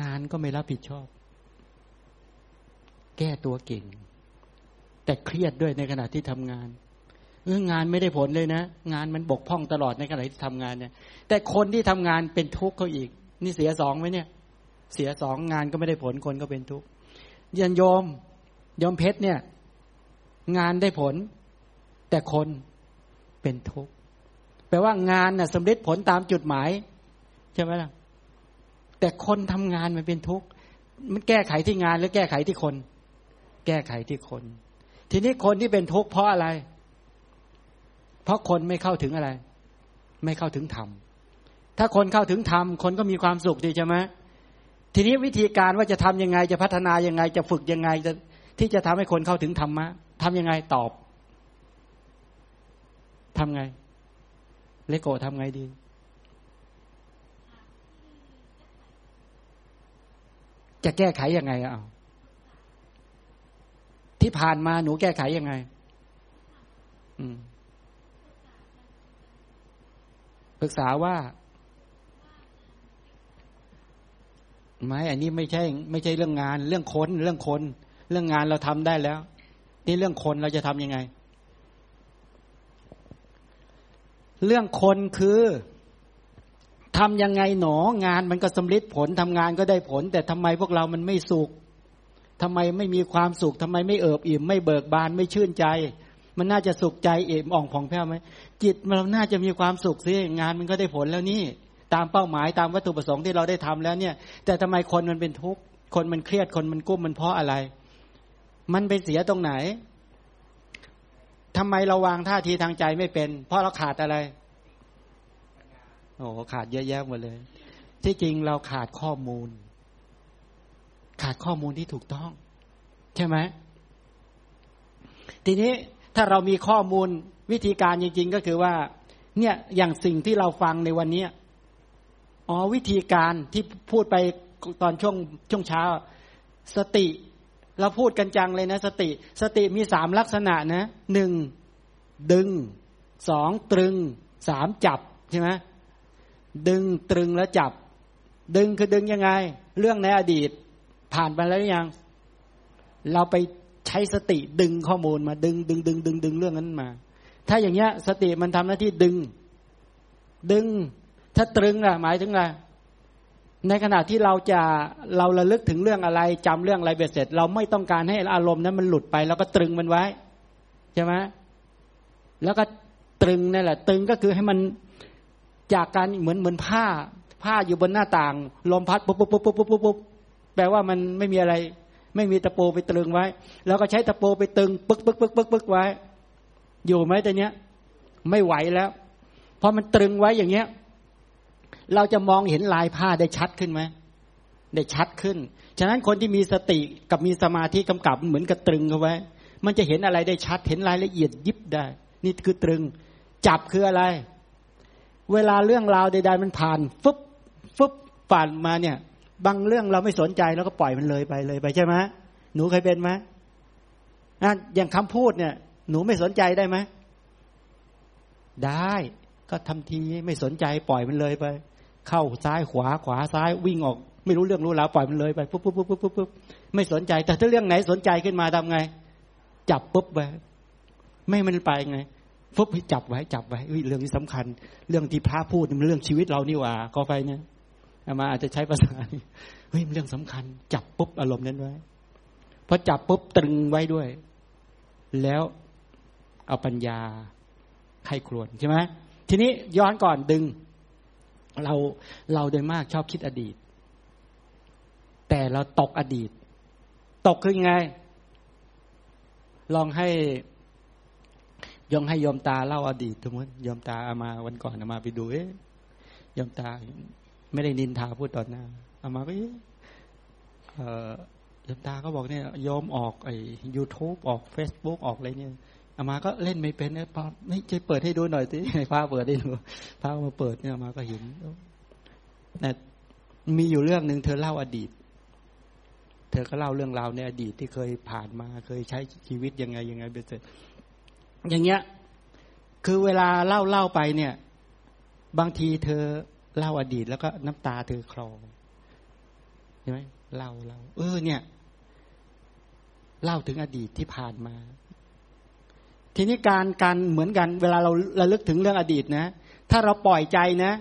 งานก็ไม่รับผิดชอบ แก้ตัวเก่ง แต่เครียดด้วยในขณะที่ทำงานเอองานไม่ได้ผลเลยนะ งานมันบกพร่องตลอดในขณะที่ทำงานเนี่ย แต่คนที่ทำงานเป็นทุกข์เขาอีก นี่เสียสองไหมเนี่ย เสียสองงานก็ไม่ได้ผลคนก็เป็นทุกข์ยันโยมยอมเพชรเนี่ย งานได้ผล แต่คนเป็นทุกข์ ปลว่างานน่ะสำเร็จผลตามจุดหมายใช่ไหมล่ะแต่คนทำงานมันเป็นทุกข์มันแก้ไขที่งานหรือแก้ไขที่คน แก้ไขที่คน ทีนี้คนที่เป็นทุกข์เพราะอะไร เพราะคนไม่เข้าถึงอะไร ไม่เข้าถึงธรรมถ้าคนเข้าถึงธรรมคนก็มีความสุขดีใช่ไหมทีนี้วิธีการว่าจะทํำยังไงจะพัฒนายังไง จะฝึกยังไงจะที่จะทำให้คนเข้าถึงธรรมะทำยังไงตอบทำไง เลโกทำไงดี จะแก้ไขยังไงเอาที่ผ่านมาหนูแก้ไขยังไง อืมปรึกษาว่าไม่อันนี้ไม่ใช่ ไม่ใช่เรื่องงาน เรื่องคนเรื่องคน เรื่องงานเราทำได้แล้ว นี่เรื่องคนเราจะทํำยังไง เรื่องคนคือทำยังไงหนองานมันก็สำลิดผลทำงานก็ได้ผล แต่ทำไมพวกเรามันไม่สุขทำไมไม่มีความสุขทำไมไม่เอิบอิ่ม ไม่เบิกบานไม่ชื่นใจ มันน่าจะสุขใจเอิ่มอ่องผ่องแผ้วไหมจิตเราน่าจะมีความสุขสิงานมันก็ได้ผลแล้วนี่ ตามเป้าหมายตามวัตถุประสงค์ที่เราได้ทำแล้วเนี่ย แต่ทำไมคนมันเป็นทุกข์คนมันเครียดคนมันกุ้มมันเพราะอะไร มันไปเสียตรงไหน ทำไมเราวางท่าทีทางใจไม่เป็น เพราะเราขาดอะไร โอ้ขาดเยอะแยะหมดเลย ที่จริงเราขาดข้อมูล ขาดข้อมูลที่ถูกต้อง ใช่ไหมทีนี้ถ้าเรามีข้อมูลวิธีการจริง ๆ ก็คือว่า เนี่ยอย่างสิ่งที่เราฟังในวันนี้อ๋อวิธีการที่พูดไปตอนช่วงช่วงเช้า สติ เราพูดกันจังเลยนะ สติ สติมีสามลักษณะนะหนึ่งดึงสองตรึงสามจับใช่ไหมดึงตรึงแล้วจับ ดึงคือดึงยังไง เรื่องในอดีตผ่านไปแล้วยัง เราไปใช้สติดึงข้อมูลมาดึง ดึงดึงดึงดึงเรื่องนั้นมา ถ้าอย่างเงี้ย สติมันทำหน้าที่ดึง ดึง ถ้าตรึงอะหมายถึงอะไร ในขณะที่เราจะเราระลึกถึงเรื่องอะไรจำเรื่องอะไรเบ็ดเสร็จ เราไม่ต้องการให้อารมณ์นั้นมันหลุดไปแล้วก็ตรึงมันไว้ใช่ไหมแล้วก็ตรึงนั่นแหละ ตรึงก็คือให้มันจากการเหมือนเหมือนผ้า ผ้าอยู่บนหน้าต่าง ลมพัดปุ๊บปุ๊บปุ๊บปุ๊บปุ๊บปุ๊บแปลว่ามันไม่มีอะไร ไม่มีตะปูไปตรึงไว้ แล้วก็ใช้ตะปูไปตึงปึ๊กปึ๊กปึ๊กปึ๊กปึ๊กไว้ อยู่ไหมแต่เนี้ย ไม่ไหวแล้ว เพราะมันตรึงไว้อย่างเงี้ย เราจะมองเห็นลายผ้าได้ชัดขึ้นไหมได้ชัดขึ้น ฉะนั้นคนที่มีสติกับมีสมาธิกำกับเหมือนกับตรึงเอาไว้ มันจะเห็นอะไรได้ชัด เห็นรายละเอียดยิบได้ นี่คือตรึง จับคืออะไร เวลาเรื่องราวใด ๆ มันผ่านฟึบฟึบผ่านมาเนี่ย บางเรื่องเราไม่สนใจแล้วก็ปล่อยมันเลยไปเลยไปใช่ไหมหนูเคยเป็นไหมอย่างคำพูดเนี่ย หนูไม่สนใจได้ไหมได้ ก็ทำทีไม่สนใจปล่อยมันเลยไป เข้าซ้ายขวาขวาซ้ายวิ่งออก ไม่รู้เรื่องรู้ราวปล่อยมันเลยไปปุ๊บปุ๊บปุ๊บปุ๊บปุ๊บไม่สนใจ แต่ถ้าเรื่องไหนสนใจขึ้นมาทำไง จับปุ๊บไปไม่มันไปไงปุ๊บจับไว้จับไว้เรื่องนี้สำคัญ เรื่องที่พระพูดมันเรื่องชีวิตเรานี่หว่าก็ไปเนี่ยมาอาจจะใช้ภาษาเฮ้ยมันเรื่องสำคัญ จับปุ๊บอารมณ์นั้นไว้พอจับปุ๊บตรึงไว้ด้วย แล้วเอาปัญญาไข้ครวนใช่ไหม ทีนี้ย้อนก่อนดึง เราเราโดยมากชอบคิดอดีต แต่เราตกอดีต ตกคือยังไง ลองให้ยองให้ยอมตาเล่าอดีตทุกคนยอมตาเอามาวันก่อนเอามาไปดูเอ๊ะยอมตา ไม่ได้นินทาพูดตอนหน้าเอามาไปเอ่อยอมตาก็บอกเนี่ยยอมออกไอ้ยูทูบออกเฟซบุ๊กออกอะไรเนี่ย อามาก็เล่นไม่เป็นเนี่ยพอไม่ใจเปิดให้ดูหน่อยสิให้พระเปิดให้ดูพระมาเปิดเนี่ยมาก็เห็นแต่มีอยู่เรื่องหนึ่งเธอเล่าอดีต เธอก็เล่าเรื่องราวในอดีตที่เคยผ่านมาเคยใช้ชีวิตยังไงยังไงเป็นเสร็จอย่างเงี้ย คือเวลาเล่าเล่าไปเนี่ย บางทีเธอเล่าอดีตแล้วก็น้ำตาเธอคลอใช่ไหมเล่าเล่าเออเนี่ย เล่าถึงอดีตที่ผ่านมา ทีนี้การการเหมือนกัน เวลาเราระลึกถึงเรื่องอดีตนะ ถ้าเราปล่อยใจนะ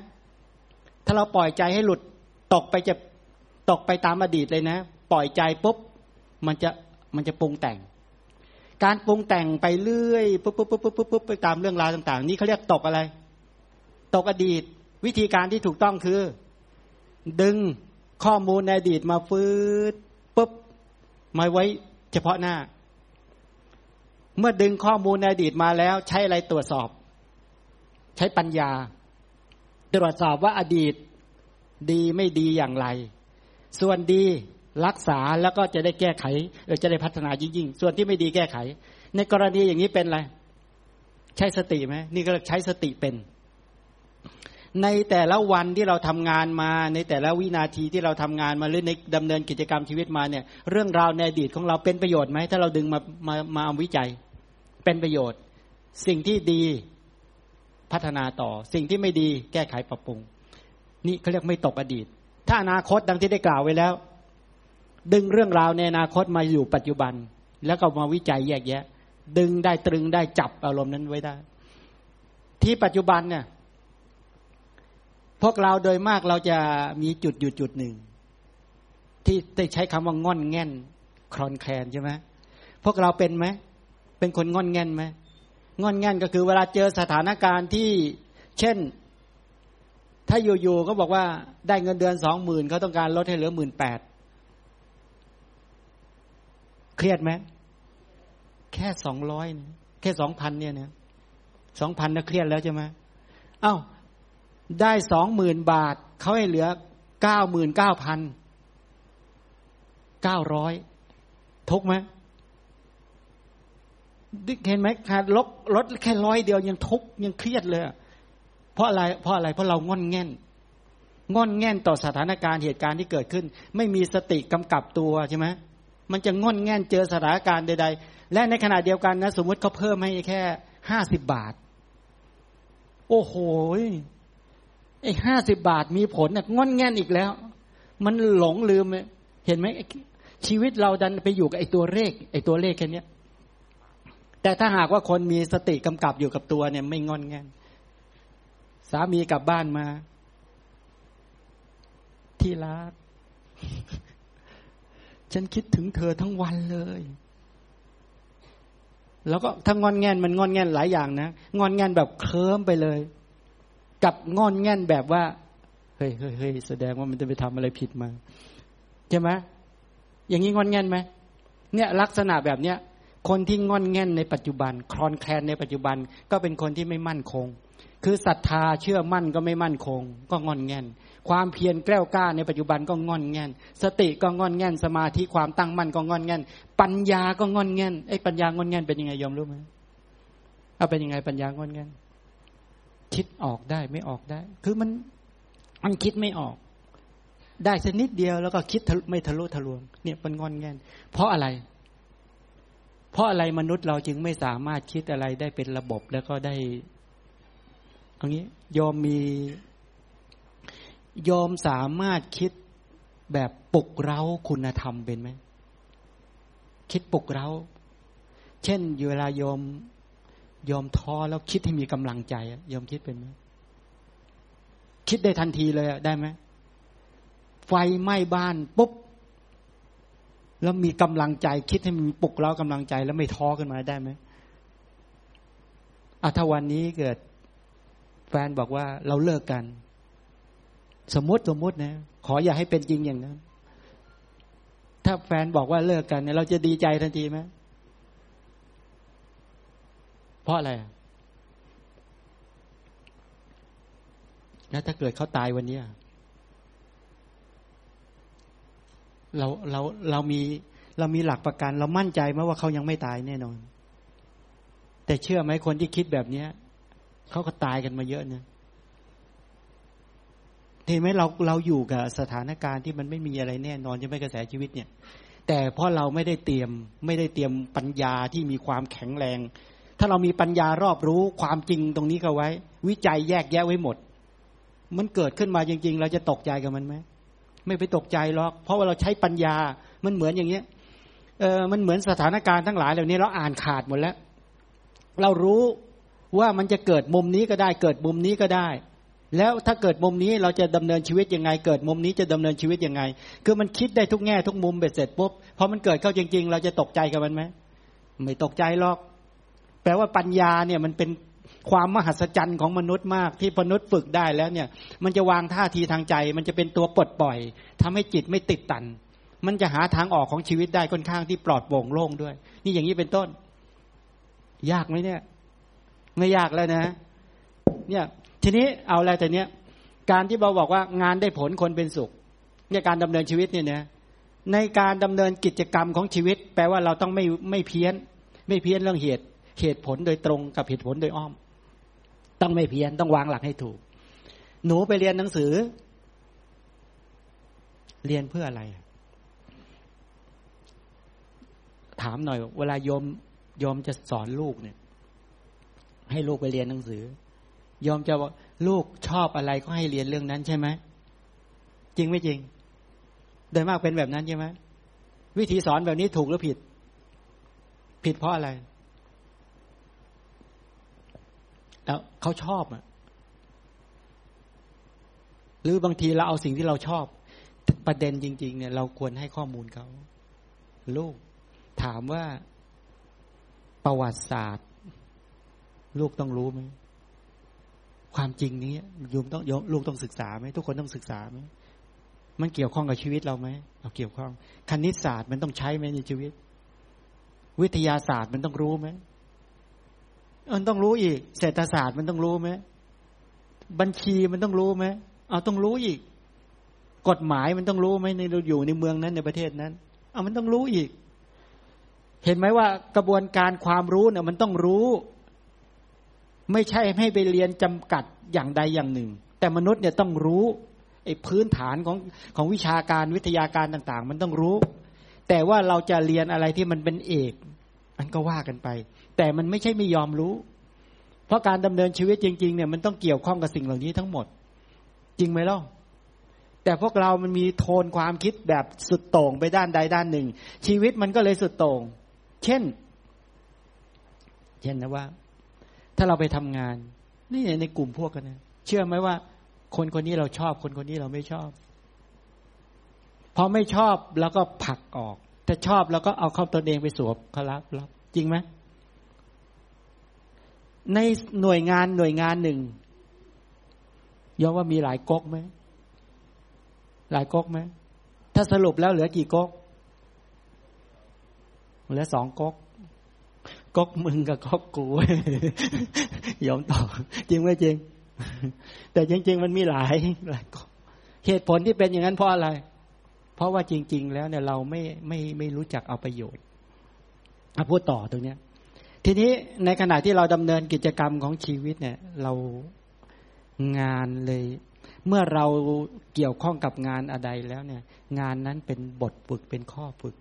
ถ้าเราปล่อยใจให้หลุดตกไปจะตกไปตามอดีตเลยนะ ปล่อยใจปุ๊บมันจะมันจะปรุงแต่ง การปรุงแต่งไปเรื่อยปุ๊บปุ๊บปุ๊บปุ๊บปุ๊บปุ๊บไปตามเรื่องราวต่าง ๆ นี่เขาเรียกตกอะไร ตกอดีต วิธีการที่ถูกต้องคือ ดึงข้อมูลในอดีตมาฟื้นปุ๊บมาไว้เฉพาะหน้า เมื่อดึงข้อมูลในอดีตมาแล้ว ใช้อะไรตรวจสอบ ใช้ปัญญา ตรวจสอบว่าอดีตดีไม่ดีอย่างไร ส่วนดีรักษาแล้วก็จะได้แก้ไขเออจะได้พัฒนายิ่งๆส่วนที่ไม่ดีแก้ไข ในกรณีอย่างนี้เป็นอะไร ใช้สติไหมนี่ก็ใช้สติเป็น ในแต่ละวันที่เราทำงานมา ในแต่ละวินาทีที่เราทำงานมาหรือในดำเนินกิจกรรมชีวิตมาเนี่ยเรื่องราวในอดีตของเราเป็นประโยชน์ไหมถ้าเราดึงมามามาวิจัย เป็นประโยชน์ สิ่งที่ดีพัฒนาต่อ สิ่งที่ไม่ดีแก้ไขปรับปรุง นี่เขาเรียกไม่ตกอดีต ถ้าอนาคตดังที่ได้กล่าวไว้แล้ว ดึงเรื่องราวในอนาคตมาอยู่ปัจจุบัน แล้วก็มาวิจัยแยกแยะ ดึงได้ตรึงได้จับอารมณ์นั้นไว้ได้ ที่ปัจจุบันเนี่ย พวกเราโดยมากเราจะมีจุดหยุดจุดหนึ่ง ที่ได้ใช้คำว่าง่อนแง่นคลอนแคลนใช่ไหมพวกเราเป็นไหมเป็นคนง่อนแง่นไหมง่อนแง่นก็คือเวลาเจอสถานการณ์ที่เช่น ถ้าอยู่ๆก็บอกว่าได้เงินเดือนสองหมื่นเขาต้องการลดให้เหลือหมื่นแปดเครียดไหมแค่สองร้อยแค่สองพันเนี่ยนะสองพันนะเครียดแล้วใช่ไหมเอา้า ได้สองหมื่นบาท เขาให้เหลือเก้าหมื่นเก้าพันเก้าร้อยทุกไหมเห็นไหมขาดลบลดแค่ร้อยเดียวยังทุกยังเครียดเลย เพราะอะไรเพราะอะไรเพราะเรางอนแง่นงอนแง่นต่อสถานการณ์เหตุการณ์ที่เกิดขึ้น ไม่มีสติกำกับตัวใช่ไหมมันจะงอนแง่นเจอสถานการณ์ใด ๆ และในขณะเดียวกันนะ สมมติเขาเพิ่มให้แค่ห้าสิบบาท โอ้โห ไอ้ห้าสิบบาทมีผลน่ะงอนแง่นอีกแล้ว มันหลงลืมเห็นไหมชีวิตเราดันไปอยู่กับไอ้ตัวเลขไอ้ตัวเลขแค่นี้แต่ถ้าหากว่าคนมีสติกำกับอยู่กับตัวเนี่ย ไม่งอนแง่นสามีกลับบ้านมา ที่รักฉันคิดถึงเธอทั้งวันเลย แล้วก็ถ้างอนแงนมันงอนแงนหลายอย่างนะ งอนแงนแบบเคลิ้มไปเลย กับงอนแงนแบบว่า เฮ้ยเฮ้ยเฮ้ยแสดงว่ามันจะไปทำอะไรผิดมาใช่ไหมอย่างนี้งอนแงนไหมเนี่ยลักษณะแบบเนี้ยคนที่งอนแงนในปัจจุบัน คลอนแคลนในปัจจุบันก็เป็นคนที่ไม่มั่นคง คือศรัทธาเชื่อมั่นก็ไม่มั่นคง ก็งอนแงนความเพียรแกล้วกล้าในปัจจุบันก็งอนแง่น สติก็งอนแง่น สมาธิความตั้งมั่นก็งอนแง่น ปัญญาก็งอนแง่นไอ้ปัญญางอนแง่นเป็นยังไงยอมรู้ไหมเอาเป็นยังไงปัญญางอนแง่น คิดออกได้ไม่ออกได้ คือมันมันคิดไม่ออก ได้สักนิดเดียวแล้วก็คิดไม่ทะลุทะลวง เนี่ยมันงอนแงนเพราะอะไร เพราะอะไรมนุษย์เราจึงไม่สามารถคิดอะไรได้เป็นระบบแล้วก็ได้เอางี้ยอมมียอมสามารถคิดแบบปลุกเร้าคุณธรรมเป็นไหมคิดปลุกเร้า เช่นเวลายอม ยอมท้อแล้วคิดให้มีกำลังใจยอมคิดเป็นไหมคิดได้ทันทีเลยได้ไหมไฟไหม้บ้านปุ๊บแล้วมีกำลังใจ คิดให้มีปลุกเร้ากำลังใจ แล้วไม่ท้อขึ้นมาได้ไหมอาถ้าวันนี้เกิดแฟนบอกว่าเราเลิกกัน สมมติสมมตินะ ขออย่าให้เป็นจริงอย่างนั้น ถ้าแฟนบอกว่าเลิกกันเนี่ยเราจะดีใจทันทีไหม เพราะอะไรแล้วถ้าเกิดเขาตายวันนี้เราเราเรามีเรามีหลักประกัน เรามั่นใจไหมว่าเขายังไม่ตายแน่นอน แต่เชื่อไหมคนที่คิดแบบเนี้ยเขาก็ตายกันมาเยอะนี่ยเห็นไหมเราเราอยู่กับสถานการณ์ที่มันไม่มีอะไรแน่นอนจะไม่กระแสชีวิตเนี่ย แต่เพราะเราไม่ได้เตรียมไม่ได้เตรียมปัญญาที่มีความแข็งแรง ถ้าเรามีปัญญารอบรู้ความจริงตรงนี้เข้าไว้ วิจัยแยกแยะไว้หมด มันเกิดขึ้นมาจริง ๆ เราจะตกใจกับมันไหมไม่ไปตกใจหรอก เพราะว่าเราใช้ปัญญามันเหมือนอย่างเงี้ยเออมันเหมือนสถานการณ์ทั้งหลายเหล่านี้เราอ่านขาดหมดแล้ว เรารู้ว่ามันจะเกิดมุมนี้ก็ได้ เกิดมุมนี้ก็ได้ แล้วถ้าเกิดมุมนี้เราจะดำเนินชีวิตยังไง เกิดมุมนี้จะดำเนินชีวิตยังไง คือมันคิดได้ทุกแง่ทุกมุมเบ็ดเสร็จปุ๊บพอมันเกิดเข้าจริง ๆ เราจะตกใจกับมันไหมไม่ตกใจหรอก แปลว่าปัญญาเนี่ยมันเป็นความมหัศจรรย์ของมนุษย์มากที่มนุษย์ฝึกได้แล้วเนี่ย มันจะวางท่าทีทางใจ มันจะเป็นตัวปลดปล่อยทำให้จิตไม่ติดตัน มันจะหาทางออกของชีวิตได้ค่อนข้างที่ปลอดโปร่งโล่งด้วย นี่อย่างนี้เป็นต้น ยากไหมเนี่ย ไม่ยากแล้วนะ เนี่ย ทีนี้เอาอะไรแต่เนี้ยการที่เราบอกว่างานได้ผลคนเป็นสุข เนี่ยการดำเนินชีวิตเนี่ยนะในการดำเนินกิจกรรมของชีวิต แปลว่าเราต้องไม่ไม่เพี้ยน ไม่เพี้ยนเรื่องเหตุ เหตุผลโดยตรงกับเหตุผลโดยอ้อม ต้องไม่เพี้ยนต้องวางหลักให้ถูก หนูไปเรียนหนังสือ เรียนเพื่ออะไร ถามหน่อย เวลาโยมโยมจะสอนลูกเนี่ย ให้ลูกไปเรียนหนังสือยอมจะว่าลูกชอบอะไรก็ให้เรียนเรื่องนั้นใช่ไหมจริงไม่จริง โดยมากเป็นแบบนั้นใช่ไหมวิธีสอนแบบนี้ถูกหรือผิด ผิดเพราะอะไร แล้วเขาชอบอะ หรือบางทีเราเอาสิ่งที่เราชอบ ประเด็นจริง ๆ เนี่ย เราควรให้ข้อมูลเขาลูกถามว่าประวัติศาสตร์ ลูกต้องรู้ไหมความจริงนี้ยมต้องยลูกต้องศึกษาไหมทุกคนต้องศึกษาไหมมันเกี่ยวข้องกับชีวิตเราไหมเอาเกี่ยวข้อง คณิตศาสตร์มันต้องใช้ไหมในชีวิต วิทยาศาสตร์มันต้องรู้ไหม มันต้องรู้อีก เศรษฐศาสตร์มันต้องรู้ไหมบัญชีมันต้องรู้ไหมเอาต้องรู้อีก กฎหมายมันต้องรู้ไหมในเราอยู่ในเมืองนั้นในประเทศนั้นเอามันต้องรู้อีก เห็นไหมว่ากระบวนการความรู้เนี่ย มันต้องรู้ ไม่ใช่ให้ไปเรียนจำกัดอย่างใดอย่างหนึ่ง แต่มนุษย์เนี่ยต้องรู้ไอ้พื้นฐานของของวิชาการวิทยาการต่าง ๆ มันต้องรู้ แต่ว่าเราจะเรียนอะไรที่มันเป็นเอก มันก็ว่ากันไป แต่มันไม่ใช่ไม่ยอมรู้ เพราะการดำเนินชีวิตจริง ๆ เนี่ยมันต้องเกี่ยวข้องกับสิ่งเหล่านี้ทั้งหมด จริงไหมล่ะแต่พวกเรามันมีโทนความคิดแบบสุดโต่งไปด้านใดด้านหนึ่ง ชีวิตมันก็เลยสุดโต่ง เช่น เช่นนะว่า ถ้าเราไปทำงาน นี่ในกลุ่มพวกกันนะเชื่อไหมว่า คนคนนี้เราชอบ คนคนนี้เราไม่ชอบ พอไม่ชอบแล้วก็ผลักออก แต่ชอบแล้วก็เอาเข้าตนเองไปสวมเขารับรับจริงไหมในหน่วยงานหน่วยงานหนึ่งยอมว่ามีหลายก๊กไหมหลายก๊กไหมถ้าสรุปแล้วเหลือกี่ก๊กเหลือสองก๊กก๊กมึงกับก๊กกูยอมต่อจริงไหมจริง แต่จริง ๆ มันมีหลายหลายกอกเหตุผลที่เป็นอย่างนั้นเพราะอะไรเราะว่าจริง ๆ แล้วเนี่ยเราไม่ไม่ไม่รู้จักเอาประโยชน์อาพูดต่อตรงเนี้ย ทีนี้ในขณะที่เราดำเนินกิจกรรมของชีวิตเนี่ย เรางานเลย เมื่อเราเกี่ยวข้องกับงานอะไรแล้วเนี่ย งานนั้นเป็นบทฝึกเป็นข้อฝึก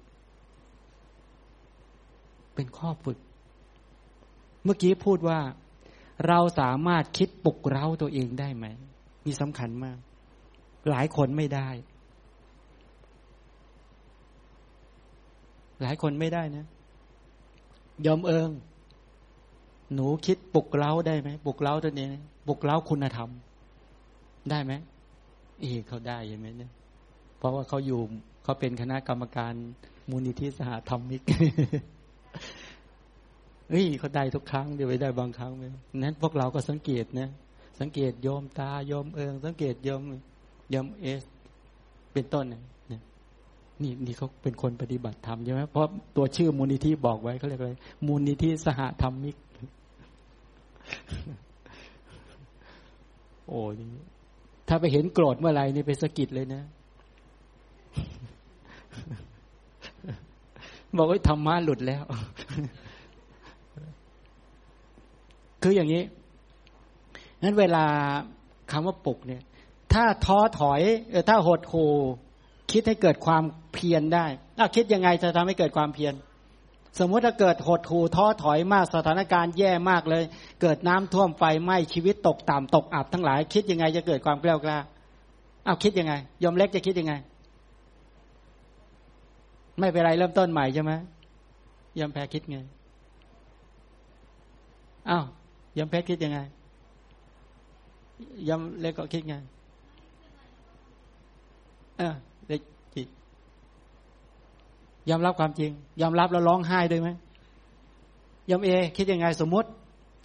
เป็นข้อฝึก เมื่อกี้พูดว่าเราสามารถคิดปลุกเร้าตัวเองได้ไหมมีสำคัญมาก หลายคนไม่ได้ หลายคนไม่ได้นะยอมเอิง หนูคิดปลุกเร้าได้ไหมปลุกเร้าตัวเองปลุกเร้าคุณธรรม ได้ไหมเอเขาได้ใช่ไหมเนี่ย เพราะว่าเขาอยู่เขาเป็นคณะกรรมการมูลนิธิสหธรรมิกเฮ้ยเขาได้ทุกครั้งเดี๋ยวไปได้บางครั้งไหมนั้นพวกเราก็สังเกตนะสังเกตโยมตาโยมเอิง สังเกตโยมโยมเอส เป็นต้นเนี่ย นี่นี่เขาเป็นคนปฏิบัติธรรมใช่ไหมเพราะตัวชื่อมูลนิธิบอกไว้เขาเรียกอะไรมูลนิธิสหธรรมิก โอ้ยถ้าไปเห็นโกรธเมื่อไหร่นี่ไปสะกิดเลยนะบอกว่าธรรมะหลุดแล้ว คืออย่างนี้งั้นเวลาคำว่าปลุกเนี่ย ถ้าท้อถอยถ้าหดหู คิดให้เกิดความเพียรได้ถ้าคิดยังไงจะทำให้เกิดความเพียร สมมุติถ้าเกิดหดหูท้อถอยมากสถานการณ์แย่มากเลย เกิดน้ำท่วมไฟไหม้ชีวิตตกต่ำตกอับทั้งหลาย คิดยังไงจะเกิดความกล้ากล้าเอาคิดยังไง ยอมเล็กจะคิดยังไง ไม่เป็นไรเริ่มต้นใหม่ใช่ไหมยอมแพ้คิดไงอ้าวยำเพชรคิดยังไงยำเล็กก็คิดไงเออ ยอมรับความจริง ยอมรับแล้วร้องไห้ด้วยไหมยอมเอ คิดยังไงสมมติ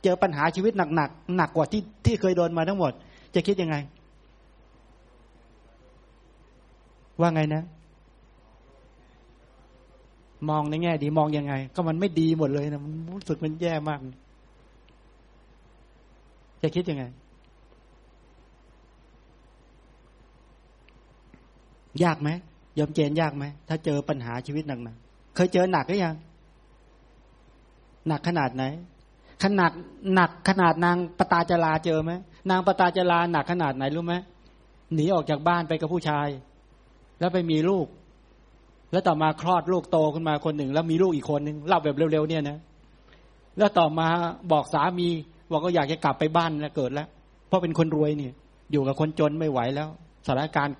เจอปัญหาชีวิตหนักหนักหนักกว่าที่ที่เคยโดนมาทั้งหมด จะคิดยังไง ว่าไงนะ มองในแง่ดีมองยังไง ก็มันไม่ดีหมดเลยนะมันรู้สึกมันแย่มาก จะคิดยังไง ยากไหม ยอมเจนยากไหมถ้าเจอปัญหาชีวิตหนักๆเคยเจอหนักหรือยังหนักขนาดไหน ขนาดหนักขนาดนางปตาจลาเจอไหมนางปตาจลาหนักขนาดไหนรู้ไหมหนีออกจากบ้านไปกับผู้ชาย แล้วไปมีลูก แล้วต่อมาคลอดลูกโตขึ้นมาคนหนึ่ง แล้วมีลูกอีกคนหนึ่งเล่าแบบเร็วๆเนี่ยนะแล้วต่อมาบอกสามีบอกก็อยากจะกลับไปบ้านแล้วเกิดแล้ว เพราะเป็นคนรวยเนี่ย อยู่กับคนจนไม่ไหวแล้วสถานการณ์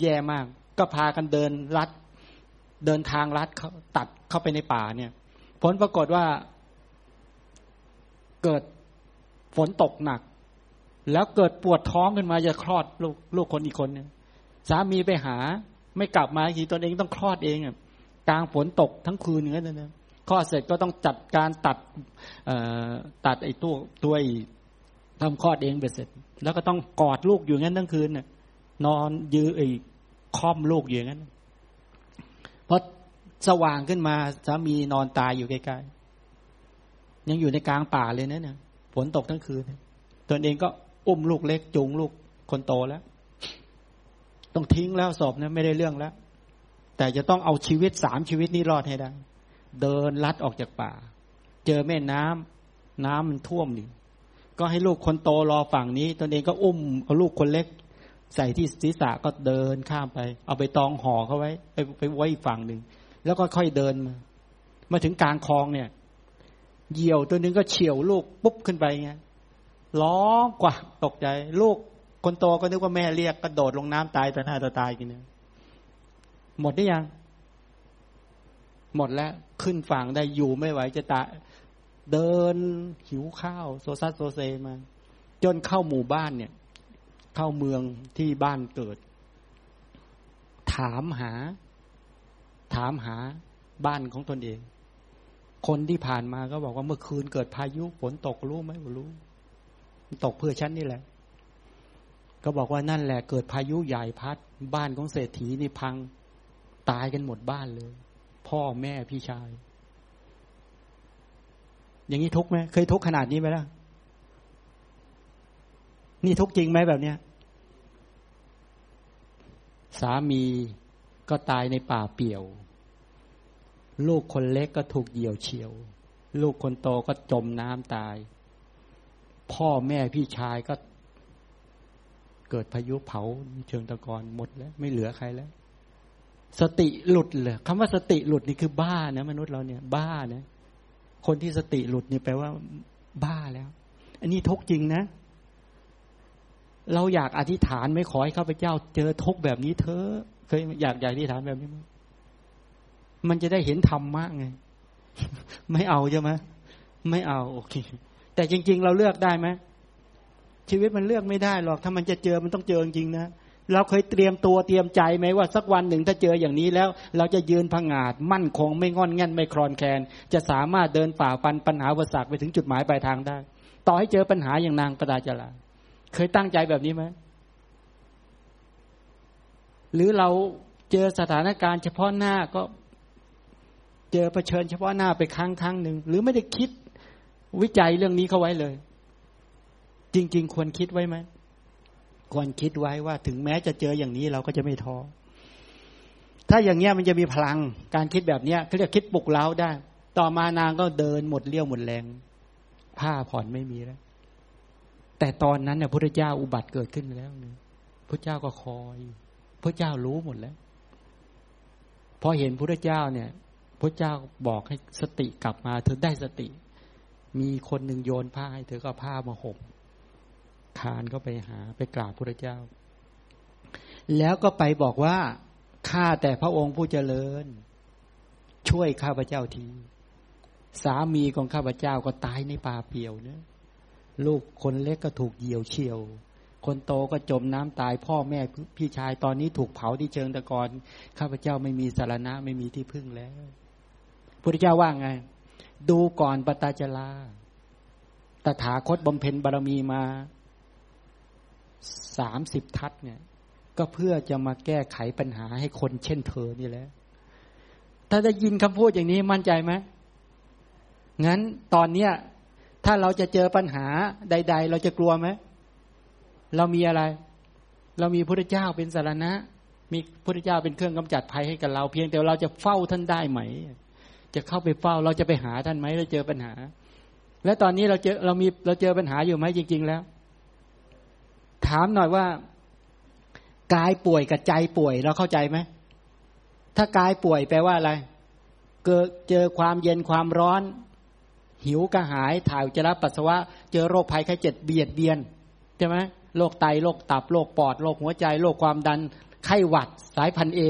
แย่มาก ก็พากันเดินลัด เดินทางลัดเขาตัดเข้าไปในป่าเนี่ย ผลปรากฏว่าเกิดฝนตกหนัก แล้วเกิดปวดท้องขึ้นมาจะคลอดลูกลูกคนอีกคนนึงสามีไปหา ไม่กลับมาทีตนเองต้องคลอดเองอะกลางฝนตกทั้งคืนอย่างนั้นนะคลอดเสร็จก็ต้องจัดการตัดตัดไอ้ตัวตัวทำคลอดเองเบ็ดเสร็จ แล้วก็ต้องกอดลูกอยู่งั้นทั้งคืนน่ะนอนยื้อไอ ค่อมลูกอยู่งั้นพอสว่างขึ้นมาสามีนอนตายอยู่ใกล้ๆยังอยู่ในกลางป่าเลยนะเนี่ยฝนตกทั้งคืนตนเองก็อุ้มลูกเล็กจูงลูกคนโตแล้ว ต้องทิ้งแล้วศพนะไม่ได้เรื่องแล้ว แต่จะต้องเอาชีวิตสามชีวิตนี้รอดให้ได้ เดินลัดออกจากป่า เจอแม่น้ำน้ำมันท่วมนี่ก็ให้ลูกคนโตรอฝั่งนี้ ตนเองก็อุ้มเอาลูกคนเล็ก ใส่ที่ศีรษะก็เดินข้ามไป เอาไปตองห่อเขาไว้ ไปไปไว้ฝั่งหนึ่ง แล้วก็ค่อยเดินมา มาถึงกลางคลองเนี่ย เหยี่ยวตัวนึงก็เฉียวลูกปุ๊บขึ้นไปไงร้องกว่าตกใจ ลูกคนโตก็นึกว่าแม่เรียกกระโดดลงน้ำตายแต่หน้าต่อตายกินเนี่ยหมดได้ยัง หมดแล้วขึ้นฝั่งได้อยู่ไม่ไหวจะตายเดินหิวข้าว โซซัสโซเซมา จนเข้าหมู่บ้านเนี่ย เข้าเมืองที่บ้านเกิด ถามหา ถามหาบ้านของตนเอง คนที่ผ่านมาก็บอกว่าเมื่อคืนเกิดพายุฝนตกรู้ไหมรู้ตกเพื่อฉันนี่แหละ ก็บอกว่านั่นแหละ เกิดพายุใหญ่พัด บ้านของเศรษฐีนี่พังตายกันหมดบ้านเลย พ่อแม่พี่ชาย อย่างนี้ทุกไหมเคยทุกขนาดนี้ไหมล่ะ นี่ทุกจริงไหมแบบเนี้ย สามีก็ตายในป่าเปี่ยว ลูกคนเล็กก็ถูกเหยี่ยวเฉียว ลูกคนโตก็จมน้ำตาย พ่อแม่พี่ชายก็เกิดพายุเผาเชิงตะกอนหมดแล้ว ไม่เหลือใครแล้ว สติหลุดเลยคำว่าสติหลุดนี่คือบ้านะมนุษย์เราเนี่ย บ้านะ คนที่สติหลุดนี่แปลว่า บ้าแล้ว อันนี้ทุกจริงนะ เราอยากอธิษฐานไม่ขอให้ข้าพเจ้า เจอทุกแบบนี้เธอเคยอยากอยากอธิษฐานแบบนี้ไหมมันจะได้เห็นธรรมะไง ไม่เอาใช่ไหมไม่เอาโอเค แต่จริง ๆ เราเลือกได้ไหมชีวิตมันเลือกไม่ได้หรอก ถ้ามันจะเจอมันต้องเจอจริงๆนะเราเคยเตรียมตัวเตรียมใจไหมว่าสักวันหนึ่งถ้าเจออย่างนี้แล้ว เราจะยืนพังอาจมั่นคงไม่งอนแง่นไม่คลอนแคลนจะสามารถเดินฝ่าฟันปัญหาอุปสรรคไปถึงจุดหมายปลายทางได้ ต่อให้เจอปัญหาอย่างนางประดาจลา เคยตั้งใจแบบนี้ไหมหรือเราเจอสถานการณ์เฉพาะหน้าก็เจอเผชิญเฉพาะหน้าไปครั้งครั้งหนึ่งหรือไม่ได้คิดวิจัยเรื่องนี้เข้าไว้เลย จริง ๆ ควรคิดไว้ไหมควรคิดไว้ว่า ถึงแม้จะเจออย่างนี้เราก็จะไม่ท้อถ้าอย่างเงี้ยมันจะมีพลังการคิดแบบเนี้ยเขาเรียกคิดปลุกเล้าได้ ต่อมานางก็เดินหมดเลี้ยวหมดแรง ผ้าผ่อนไม่มีแล้ว แต่ตอนนั้นเนี่ยพระเจ้าอุบัติเกิดขึ้นแล้วเนี่ยพระเจ้าก็คอยพระเจ้ารู้หมดแล้วพอเห็นพระเจ้าเนี่ยพระเจ้าบอกให้สติกลับมา เธอได้สติ มีคนหนึ่งโยนผ้าให้เธอก็ผ้ามาห่มคานก็ไปหาไปกราบพระเจ้า แล้วก็ไปบอกว่าข้าแต่พระองค์ผู้เจริญ ช่วยข้าพเจ้าที สามีของข้าพเจ้าก็ตายในป่าเปียวเนี่ย ลูกคนเล็กก็ถูกเหยี่ยวเฉียว คนโตก็จมน้ำตาย พ่อแม่พี่ชายตอนนี้ถูกเผาที่เชิงตะกอนข้าพเจ้าไม่มีสารณะไม่มีที่พึ่งแล้วพุทธเจ้าว่าไง ดูก่อนปตาจลาตถาคตบำเพ็ญบารมีมาสามสิบทัศเนี่ย ก็เพื่อจะมาแก้ไขปัญหาให้คนเช่นเธอนี่แหละถ้าได้ยินคำพูดอย่างนี้มั่นใจไหมงั้นตอนเนี้ย ถ้าเราจะเจอปัญหาใด ๆ เราจะกลัวไหม เรามีอะไร เรามีพระเจ้าเป็นสารณะ มีพระเจ้าเป็นเครื่องกำจัดภัยให้กับเรา เพียงแต่เราจะเฝ้าท่านได้ไหม จะเข้าไปเฝ้าเราจะไปหาท่านไหมเราเจอปัญหา และตอนนี้เราเจอเรามีเราเจอปัญหาอยู่ไหมจริง ๆ แล้ว ถามหน่อยว่ากายป่วยกับใจป่วยเราเข้าใจไหมถ้ากายป่วยแปลว่าอะไร เกิดเจอความเย็นความร้อน หิวกระหายถ่ายอุจจาระปัสสาวะ เจอโรคภัยไข้เจ็บเบียดเบียนใช่ไหมโรคไตโรคตับโรคปอดโรคหัวใจโรคความดัน ไข้หวัด สายพันเอ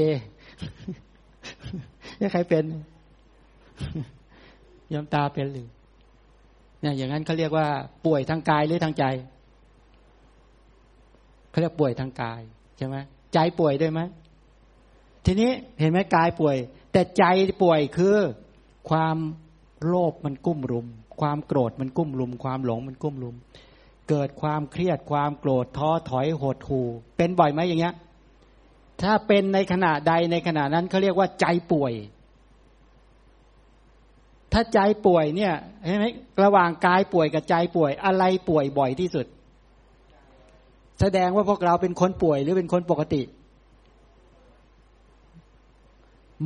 ใครเป็นยอมตาเป็นหรือเนี่ยอย่างนั้นเขาเรียกว่า ป่วยทางกายหรือทางใจเขาเรียกป่วยทางกายใช่ไหมใจป่วยด้วยไหมทีนี้เห็นไหมกายป่วย แต่ใจป่วยคือความ โลภมันกุ้มรุม ความโกรธมันกุ้มรุม ความหลงมันกุ้มรุม เกิดความเครียดความโกรธท้อถอยหดหู่ เป็นบ่อยไหมอย่างเงี้ย ถ้าเป็นในขณะใดในขณะนั้นเขาเรียกว่าใจป่วย ถ้าใจป่วยเนี่ยเห็นไหมระหว่างกายป่วยกับใจป่วย อะไรป่วยบ่อยที่สุด แสดงว่าพวกเราเป็นคนป่วยหรือเป็นคนปกติ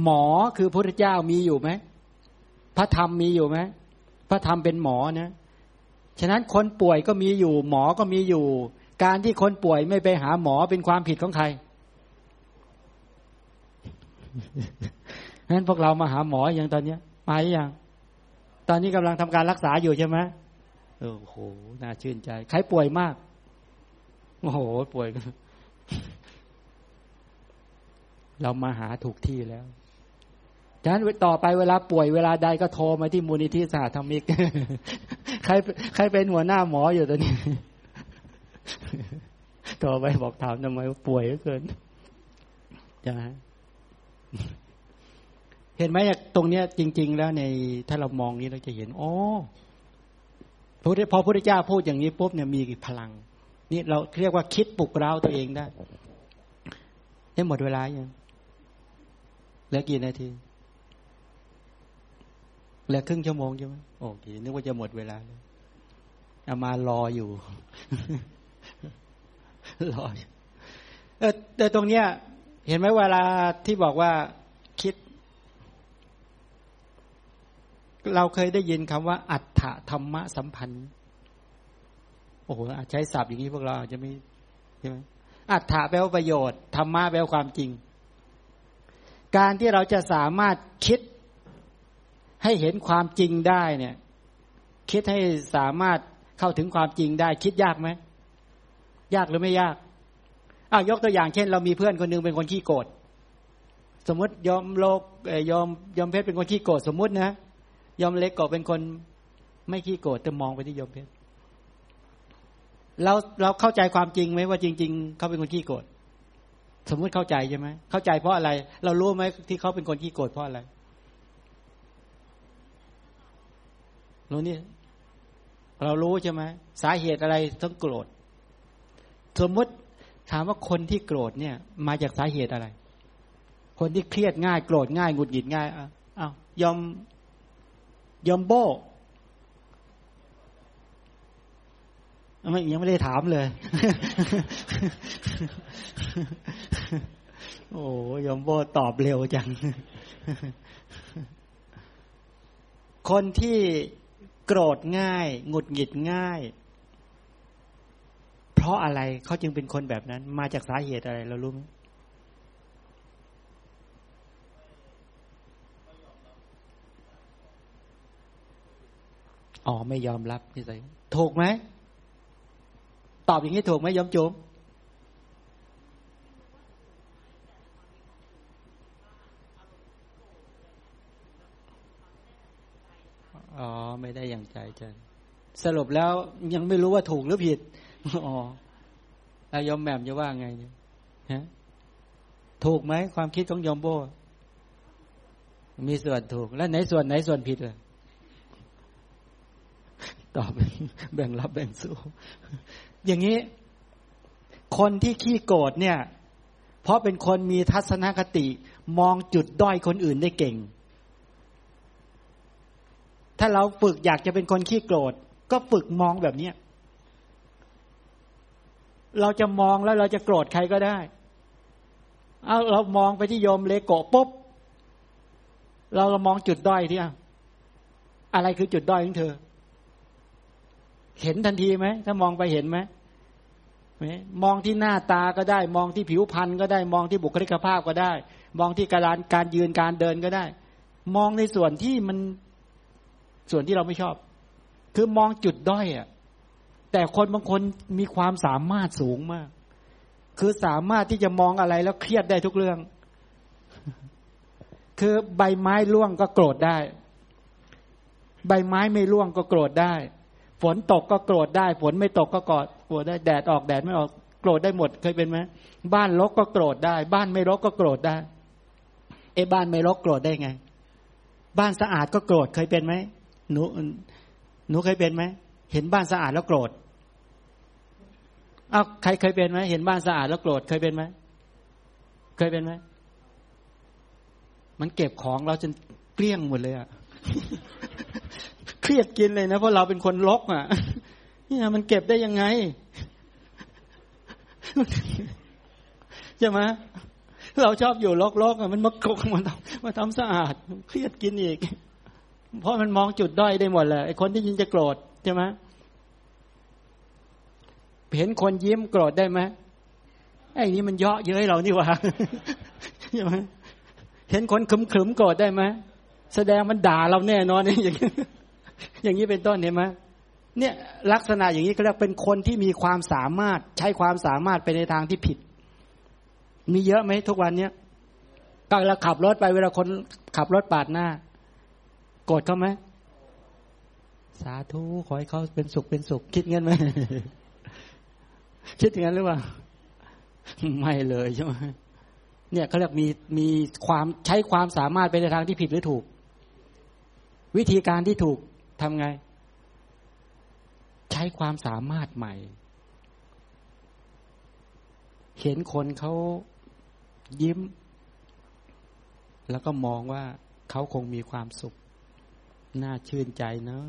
หมอคือพระเจ้ามีอยู่ไหม พระธรรมมีอยู่ไหมพระธรรมเป็นหมอนะฉะนั้นคนป่วยก็มีอยู่ หมอก็มีอยู่ การที่คนป่วยไม่ไปหาหมอเป็นความผิดของใครฉะนั้นพวกเรามาหาหมออย่างตอนนี้มาอยังตอนนี้กำลังทำการรักษาอยู่ใช่ไหมโอ้โหน่าชื่นใจ ใครป่วยมากโอ้โหป่วย เรามาหาถูกที่แล้ว ฉะนั้นต่อไปเวลาป่วยเวลาใดก็โทรมาที่มูลนิธิสาธรรมิก ใครใครเป็นหัวหน้าหมออยู่ตอนนี้ โทรไปบอกถามทำไมป่วยเกินจะเห็นไหมตรงเนี้ยจริง ๆ แล้วในถ้าเรามองนี้เราจะเห็นอ๋อพระพอพระพุทธเจ้าพูดอย่างนี้ปุ๊บเนี่ยมีพลัง นี่เราเรียกว่าคิดปลุกเราตัวเองได้ได้หมดเวลายังเหลือกี่นาที เหลือครึ่งชั่วโมงใช่ไหมโอเคนึกว่าจะหมดเวลาแล้วอามารออยู่รอเออแต่ตรงเนี้ย เห็นไหมเวลาที่บอกว่าคิด เราเคยได้ยินคำว่า อัฏฐธรรมะสัมพันธ์โอ้โหใช้ศัพท์อย่างนี้พวกเราจจะไม่ใช่ไหมอัฏฐะแปลว่าประโยชน์ธรรมะแปลว่าความจริง การที่เราจะสามารถคิด ให้เห็นความจริงได้เนี่ย คิดให้สามารถเข้าถึงความจริงได้ คิดยากไหมยากหรือไม่ยากอ้าวยกตัวอย่างเช่น เรามีเพื่อนคนนึงเป็นคนขี้โกรธสมมติยอมโลกยอมยอมเพชรเป็นคนขี้โกรธสมมตินะยอมเล็กก็เป็นคนไม่ขี้โกรธแต่มองไปที่ยอมเพชรเราเราเข้าใจความจริงไหมว่าจริง ๆ เขาเป็นคนขี้โกรธสมมุติเข้าใจใช่ไหมเข้าใจเพราะอะไร เรารู้ไหมที่เขาเป็นคนขี้โกรธเพราะอะไร รู้นี่เรารู้ใช่ไหมสาเหตุอะไรต้องโกรธ สมมติถามว่าคนที่โกรธเนี่ย มาจากสาเหตุอะไร คนที่เครียดง่าย โกรธง่ายหงุดหงิดง่ายอ้าวยอมยอมโบไม่ยังไม่ได้ถามเลย โอ้ยอมโบตอบเร็วจัง คนที่ โกรธง่าย หงุดหงิดง่าย เพราะอะไรเขาจึงเป็นคนแบบนั้น มาจากสาเหตุอะไรเรารู้ไหมอ๋อไม่ยอมรับนี่สิถูกไหม ตอบอย่างนี้ถูกไหมยอมจม อ๋อ ไม่ได้อย่างใจจันสรุปแล้วยังไม่รู้ว่าถูกหรือผิด อ๋อแล้วยอมแหม่มจะว่าไงเนี่ยฮะถูกไหมความคิดของยอมโบ มีส่วนถูก แล้วไหนส่วนไหนส่วนผิดเลยตอบแบ่งรับแบ่งสู้ อย่างนี้ คนที่ขี้โกรธเนี่ย เพราะเป็นคนมีทัศนคติ มองจุดด้อยคนอื่นได้เก่ง ถ้าเราฝึกอยากจะเป็นคนขี้โกรธ ก็ฝึกมองแบบเนี้ยเราจะมองแล้วเราจะโกรธใครก็ได้ เอาเรามองไปที่โยมเลโกะปุ๊บ เราเรามองจุดด้อยที่อะไรคือจุดด้อยของเธอ เห็นทันทีไหม ถ้ามองไปเห็นไหม มองที่หน้าตาก็ได้ มองที่ผิวพรรณก็ได้ มองที่บุคลิกภาพก็ได้ มองที่การการยืนการเดินก็ได้ มองในส่วนที่มัน ส่วนที่เราไม่ชอบ คือมองจุดด้อยอะแต่คนบางคนมีความสามารถสูงมาก คือสามารถที่จะมองอะไรแล้วเครียดได้ทุกเรื่อง คือใบไม้ร่วงก็โกรธได้ ใบไม้ไม่ร่วงก็โกรธได้ ฝนตกก็โกรธได้ ฝนไม่ตกก็กอดโกรธได้ แดดออกแดดไม่ออกโกรธได้หมดเคยเป็นไหมบ้านรกก็โกรธได้ บ้านไม่รกก็โกรธได้ เอ้บ้านไม่รกโกรธได้ไง บ้านสะอาดก็โกรธเคยเป็นไหม หนูหนูเคยเป็นไหมเห็นบ้านสะอาดแล้วโกรธเอาวใครเคยเป็นไหมเห็นบ้านสะอาดแล้วโกรธเคยเป็นไหมเคยเป็นไหมมันเก็บของเราจนเกลี้ยงหมดเลยอะเครียดกินเลยนะเพราะเราเป็นคนลกอะนี่มันเก็บได้ยังไงใช่ไหมเราชอบอยู่ลกๆอะมันมากกมาทำมาทำสะอาด เครียดกินอีก เพราะมันมองจุดด้อยได้หมดเลยไอ้คนที่ยินจะโกรธใช่ไหมเห็นคนยิ้มโกรธได้ไหมไอ้นี้มันเยาะเย้ยเรานี่วะใช่ไหมเห็นคนขึมขึมโกรธได้ไหมแสดงมันด่าเราแน่นอนอย่างนี้อย่างนี้เป็นต้นเห็นไหมเนี่ยลักษณะอย่างนี้ก็เรียกเป็นคนที่มีความสามารถใช้ความสามารถไปในทางที่ผิด มีเยอะไหมทุกวันเนี้ยก็เราขับรถไปเวลาคนขับรถปาดหน้า กรธเขาไหมสาธุขอให้เขาเป็นสุขเป็นสุข คิดเงี้ยไหมคิดอย่างนั้นหรือเปล่าไม่เลยใช่ไหมเนี่ยเขาเรียกมีมีความใช้ความสามารถไปในทางที่ผิดหรือถูก วิธีการที่ถูกทำไง ใช้ความสามารถใหม่ เห็นคนเขายิ้ม แล้วก็มองว่าเขาคงมีความสุข น่าชื่นใจเนาะ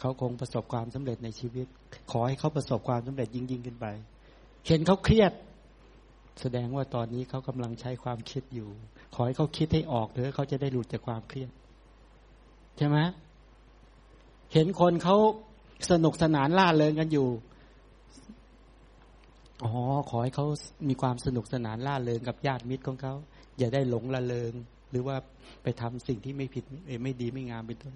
เขาคงประสบความสำเร็จในชีวิต ขอให้เขาประสบความสำเร็จยิ่งยิ่งขึ้นไป เห็นเขาเครียด แสดงว่าตอนนี้เขากำลังใช้ความคิดอยู่ ขอให้เขาคิดให้ออกเถอะเขาจะได้หลุดจากความเครียด ใช่ไหมเห็นคนเขาสนุกสนานล่าเริงกันอยู่อ๋อขอให้เขามีความสนุกสนานล่าเริงกับญาติมิตรของเขาอย่าได้หลงละเลง หรือว่าไปทำสิ่งที่ไม่ผิดไม่ดีไม่งามเป็นต้น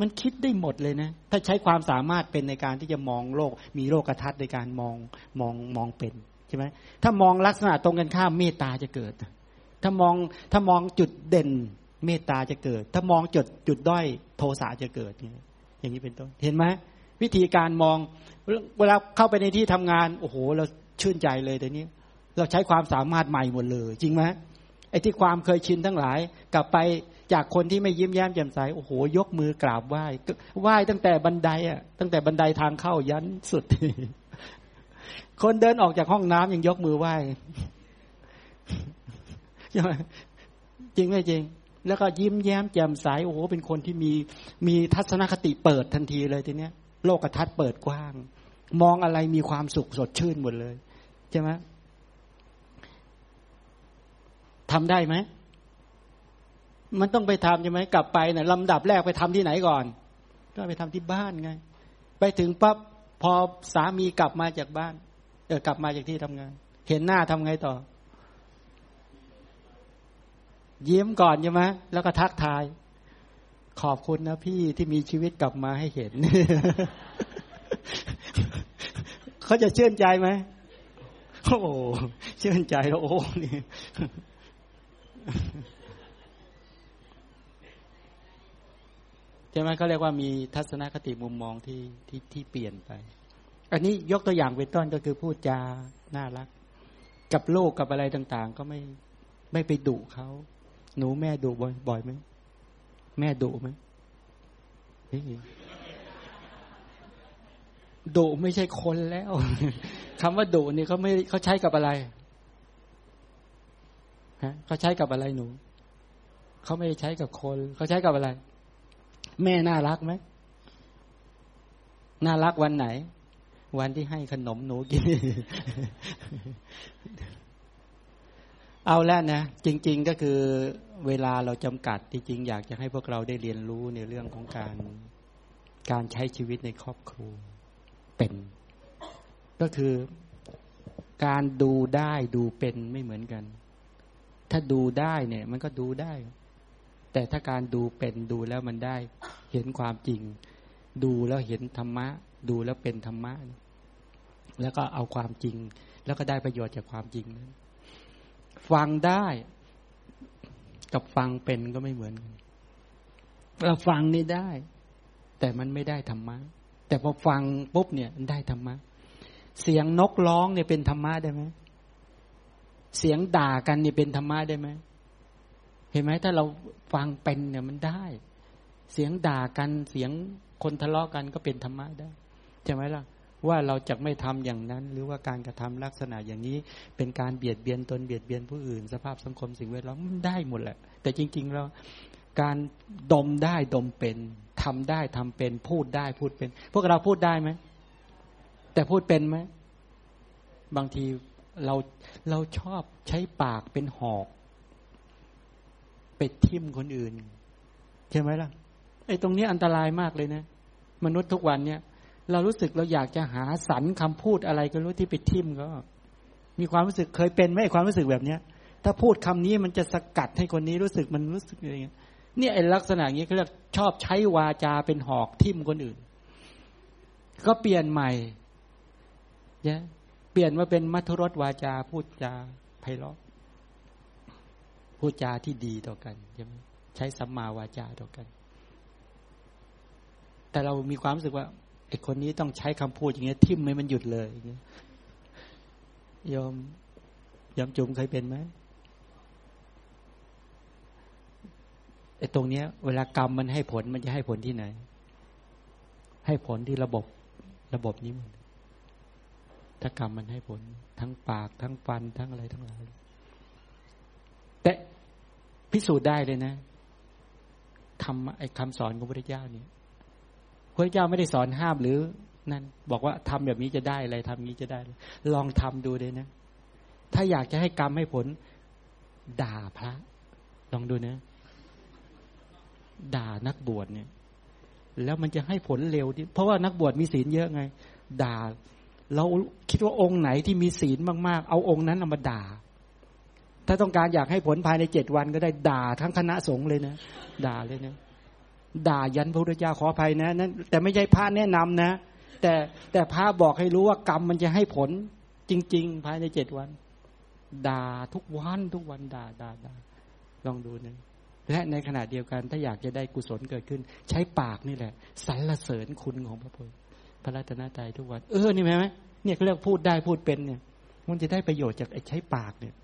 มันคิดได้หมดเลยนะ ถ้าใช้ความสามารถเป็นในการที่จะมองโลก มีโลกทัศน์ในการมองมองมองเป็นใช่ไหมถ้ามองลักษณะตรงกันข้ามเมตตาจะเกิด ถ้ามองถ้ามองจุดเด่นเมตตาจะเกิด ถ้ามองจุดจุดด้อยโทสะจะเกิด อย่างนี้เป็นต้น เห็นไหมวิธีการมองเวลาเข้าไปในที่ทำงาน โอ้โห เราชื่นใจเลยแต่นี้ เราใช้ความสามารถใหม่หมดเลย จริงไหม ไอ้ที่ความเคยชินทั้งหลาย กลับไปจากคนที่ไม่ยิ้มแย้มแจ่มใสโอ้โหยกมือกราบไหว้ไหว้ตั้งแต่บันไดอะ ตั้งแต่บันไดทางเข้ายันสุดคนเดินออกจากห้องน้ำยังยกมือไหว้ใช่ไหมจริงไหมจริง แล้วก็ยิ้มแย้มแจ่มใสโอ้โหเป็นคนที่มีมีทัศนคติเปิดทันทีเลยทีเนี้ย โลกทัศน์เปิดกว้าง มองอะไรมีความสุขสดชื่นหมดเลยใช่ไหม ทำได้ไหม มันต้องไปทำใช่ไหมกลับไปเนะ่ยลำดับแรกไปทำที่ไหนก่อน ก็ไปทำที่บ้านไง ไปถึงปั๊บพอสามีกลับมาจากบ้าน เออกลับมาจากที่ทำงาน เห็นหน้าทำไงต่อ ยิ้มก่อนใช่ไหมแล้วก็ทักทาย ขอบคุณนะพี่ที่มีชีวิตกลับมาให้เห็นเขาจะเชื่อใจไหมโอ้เชื่อใจแล้วโอ้นี่ ใช่ไหมเขาเรียกว่ามีทัศนคติมุมมองที่ที่ที่เปลี่ยนไป อันนี้ยกตัวอย่างเป็นต้นก็คือพูดจาน่ารัก กับโลกกับอะไรต่าง ๆ ก็ไม่ไม่ไปดุเขาหนูแม่ดุบ่อยบ่อยไหมแม่ดุไหมดุไม่ใช่คนแล้วคำว่าดุนี่เขาไม่เขาใช้กับอะไรฮะเขาใช้กับอะไรหนูเขาไม่ได้ใช้กับคนเขาใช้กับอะไร แม่น่ารักไหมน่ารักวันไหน วันที่ให้ขนมหนูกิน เอาแล้วนะ จริง ๆก็คือเวลาเราจำกัดจริงๆอยากจะให้พวกเราได้เรียนรู้ในเรื่องของการการใช้ชีวิตในครอบครัวเป็น ก็คือการดูได้ดูเป็นไม่เหมือนกัน ถ้าดูได้เนี่ย มันก็ดูได้ แต่ถ้าการดูเป็นดูแล้วมันได้ เห็นความจริง ดูแล้วเห็นธรรมะ ดูแล้วเป็นธรรมะ แล้วก็เอาความจริง แล้วก็ได้ประโยชน์จากความจริงนั้นฟังได้ กับฟังเป็นก็ไม่เหมือนกันเราฟังนี่ได้ แต่มันไม่ได้ธรรมะ แต่พอฟังปุ๊บเนี่ยได้ธรรมะ เสียงนกร้องเนี่ยเป็นธรรมะได้ไหมเสียงด่ากันเนี่ยเป็นธรรมะได้ไหม เห็นไหมถ้าเราฟังเป็นเนี่ยมันได้ เสียงด่ากันเสียงคนทะเลาะกันก็เป็นธรรมะได้ใช่ไหมล่ะว่าเราจะไม่ทำอย่างนั้น หรือว่าการกระทำลักษณะอย่างนี้ เป็นการเบียดเบียนตนเบียดเบียนผู้อื่น สภาพสังคมสิ่งแวดล้อมมันได้หมดแหละ แต่จริงๆเราการดมได้ดมเป็นทำได้ทำเป็น พูดได้พูดเป็น พวกเราพูดได้ไหมแต่พูดเป็นไหมบางทีเราเราชอบใช้ปากเป็นหอก ไปทิ่มคนอื่น ใช่ไหมล่ะไอ้ตรงนี้อันตรายมากเลยนะ มนุษย์ทุกวันเนี่ย เรารู้สึกเราอยากจะหาสรรคำพูดอะไรก็รู้ที่ไปทิ่มก็ มีความรู้สึกเคยเป็นไหมความรู้สึกแบบเนี้ย ถ้าพูดคำนี้มันจะสกัดให้คนนี้รู้สึกมันรู้สึกอะไรเงี้ยเนี่ยไอ้ลักษณะนี้เขาเรียกชอบใช้วาจาเป็นหอกทิ่มคนอื่น ก็เปลี่ยนใหม่เนี่ยเปลี่ยนมาเป็นมัทรสวาจาพูดจาไพเราะ พูดจาที่ดีต่อกันใช่ไหมใช้สัมมาวาจาต่อกัน แต่เรามีความรู้สึกว่าไอ้คนนี้ต้องใช้คำพูดอย่างเงี้ย ทิ่มไม่มันหยุดเลยอย่างเงี้ยยอมยอมจุ่มเคยเป็นไหมไอ้ตรงเนี้ย เวลากรรมมันให้ผลมันจะให้ผลที่ไหน ให้ผลที่ระบบระบบนี้มันถ้ากรรมมันให้ผล ทั้งปากทั้งฟันทั้งอะไรทั้งหลาย แต่พิสูจน์ได้เลยนะทำไอ้คำสอนของพระพุทธเจ้านี่พระเจ้าไม่ได้สอนห้ามหรือนั่นบอกว่าทำแบบนี้จะได้อะไรทำนี้จะได้ ลองทำดูเลยนะ ถ้าอยากจะให้กรรมให้ผล ด่าพระ ลองดูนะ ด่านักบวชเนี่ย แล้วมันจะให้ผลเร็วที่เพราะว่านักบวชมีศีลเยอะไง ด่า เราคิดว่าองค์ไหนที่มีศีลมาก ๆ เอาองค์นั้นเอามาด่า ถ้าต้องการอยากให้ผลภายในเจ็ดวันก็ได้ด่าทั้งคณะสงฆ์เลยนะด่าเลยนะด่ายันพระพุทธเจ้าขออภัยนะนั้นแต่ไม่ใช่พระแนะนำนะ แต่แต่พระบอกให้รู้ว่ากรรมมันจะให้ผลจริง ๆ ภายในเจ็ดวัน ด่าทุกวันทุกวันด่าด่าด่าลองดูนะและในขณะเดียวกันถ้าอยากจะได้กุศลเกิดขึ้น ใช้ปากนี่แหละสรรเสริญคุณของพระพุทธพระรัตนตรัยทุกวัน เออนี่ไหมไหมเนี่ยเขาเรียกพูดได้พูดเป็นเนี่ย มันจะได้ประโยชน์จากไอ้ใช้ปากเนี่ย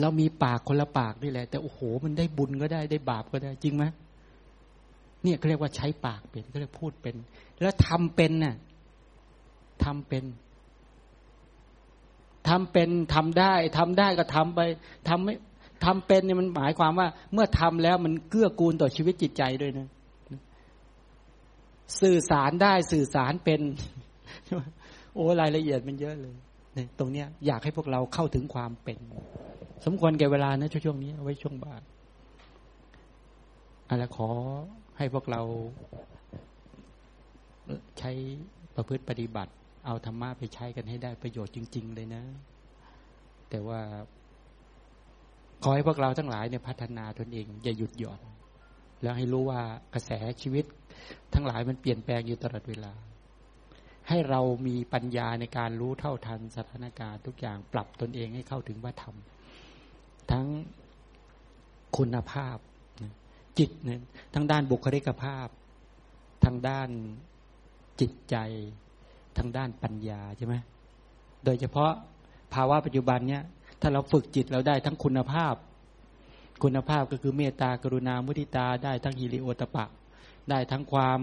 เรามีปากคนละปากนี่แหละ แต่โอ้โห มันได้บุญก็ได้ได้บาปก็ได้จริงไหมเนี่ยเขาเรียกว่าใช้ปากเป็นเขาเรียกพูดเป็น แล้วทำเป็นน่ะทำเป็นทำเป็นทำได้ทำได้ก็ทำไปทำไม่ทำเป็นเนี่ยมันหมายความว่า เมื่อทำแล้วมันเกื้อกูลต่อชีวิตจิตใจด้วยนะสื่อสารได้สื่อสารเป็น โอ้รายละเอียดมันเยอะเลยเนี่ยตรงเนี้ย อยากให้พวกเราเข้าถึงความเป็น สมควรแก่เวลานะช่วงนี้ไว้ช่วงบ่ายอะไรขอให้พวกเราใช้ประพฤติปฏิบัติ เอาธรรมะไปใช้กันให้ได้ประโยชน์จริง ๆ เลยนะ แต่ว่า ขอให้พวกเราทั้งหลายเนี่ยพัฒนาตนเอง อย่าหยุดหย่อน แล้วให้รู้ว่ากระแสชีวิต ทั้งหลายมันเปลี่ยนแปลงอยู่ตลอดเวลา ให้เรามีปัญญาในการรู้เท่าทันสถานการณ์ทุกอย่างปรับตนเองให้เข้าถึงว่าธรรม ทั้งคุณภาพ จิตเนี่ยทั้งด้านบุคลิกภาพ ทางด้านจิตใจ ทางด้านปัญญาใช่ไหมโดยเฉพาะภาวะปัจจุบันเนี่ยถ้าเราฝึกจิตเราได้ทั้งคุณภาพ คุณภาพก็คือเมตตากรุณามุทิตาได้ทั้งฮิริโอตปะ ได้ทั้งความ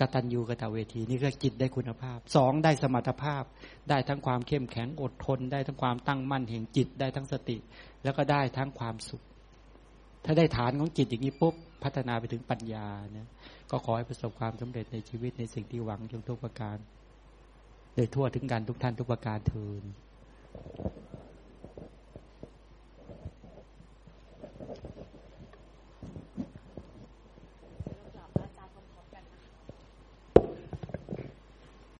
กตัญญูกตเวทีนี่ก็จิตได้คุณภาพสองได้สมรรถภาพ ได้ทั้งความเข้มแข็งอดทน ได้ทั้งความตั้งมั่นแห่งจิตได้ทั้งสติ แล้วก็ได้ทั้งความสุข ถ้าได้ฐานของจิตอย่างนี้ปุ๊บพัฒนาไปถึงปัญญาเนี่ยก็ขอให้ประสบความสำเร็จในชีวิตในสิ่งที่หวังจงทุกประการ โดยทั่วถึงการทุกท่านทุกประการเทิน